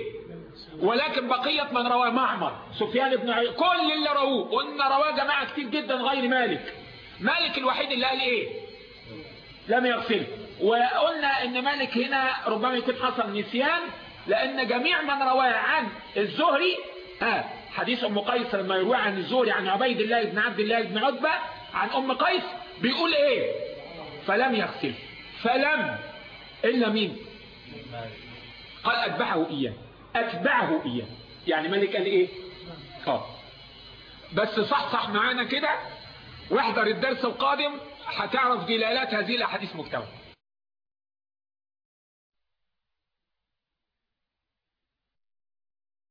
Speaker 1: ولكن بقية من رواه معمر سفيان بن عي... كل اللي رووه قلنا رواه جماعة كتير جدا غير مالك. مالك الوحيد اللي قال إيه؟ لم يغسل. وقلنا إن مالك هنا ربما يكون حصل نسيان لأن جميع من رواه عن الزهري ها حديث أم قيس لما يروى عن الزهري عن عبيد الله بن عبد الله بن عتبة عن أم قيس بيقول إيه؟ فلم يغسل. فلم. إلا مين؟ قال أتبعه إياه. أتبعه إياه. يعني مالك قال إيه؟ آه بس صح صح معانا كده. واحضر الدرس القادم هتعرف دلالات هذه الأحاديث مكتوبة.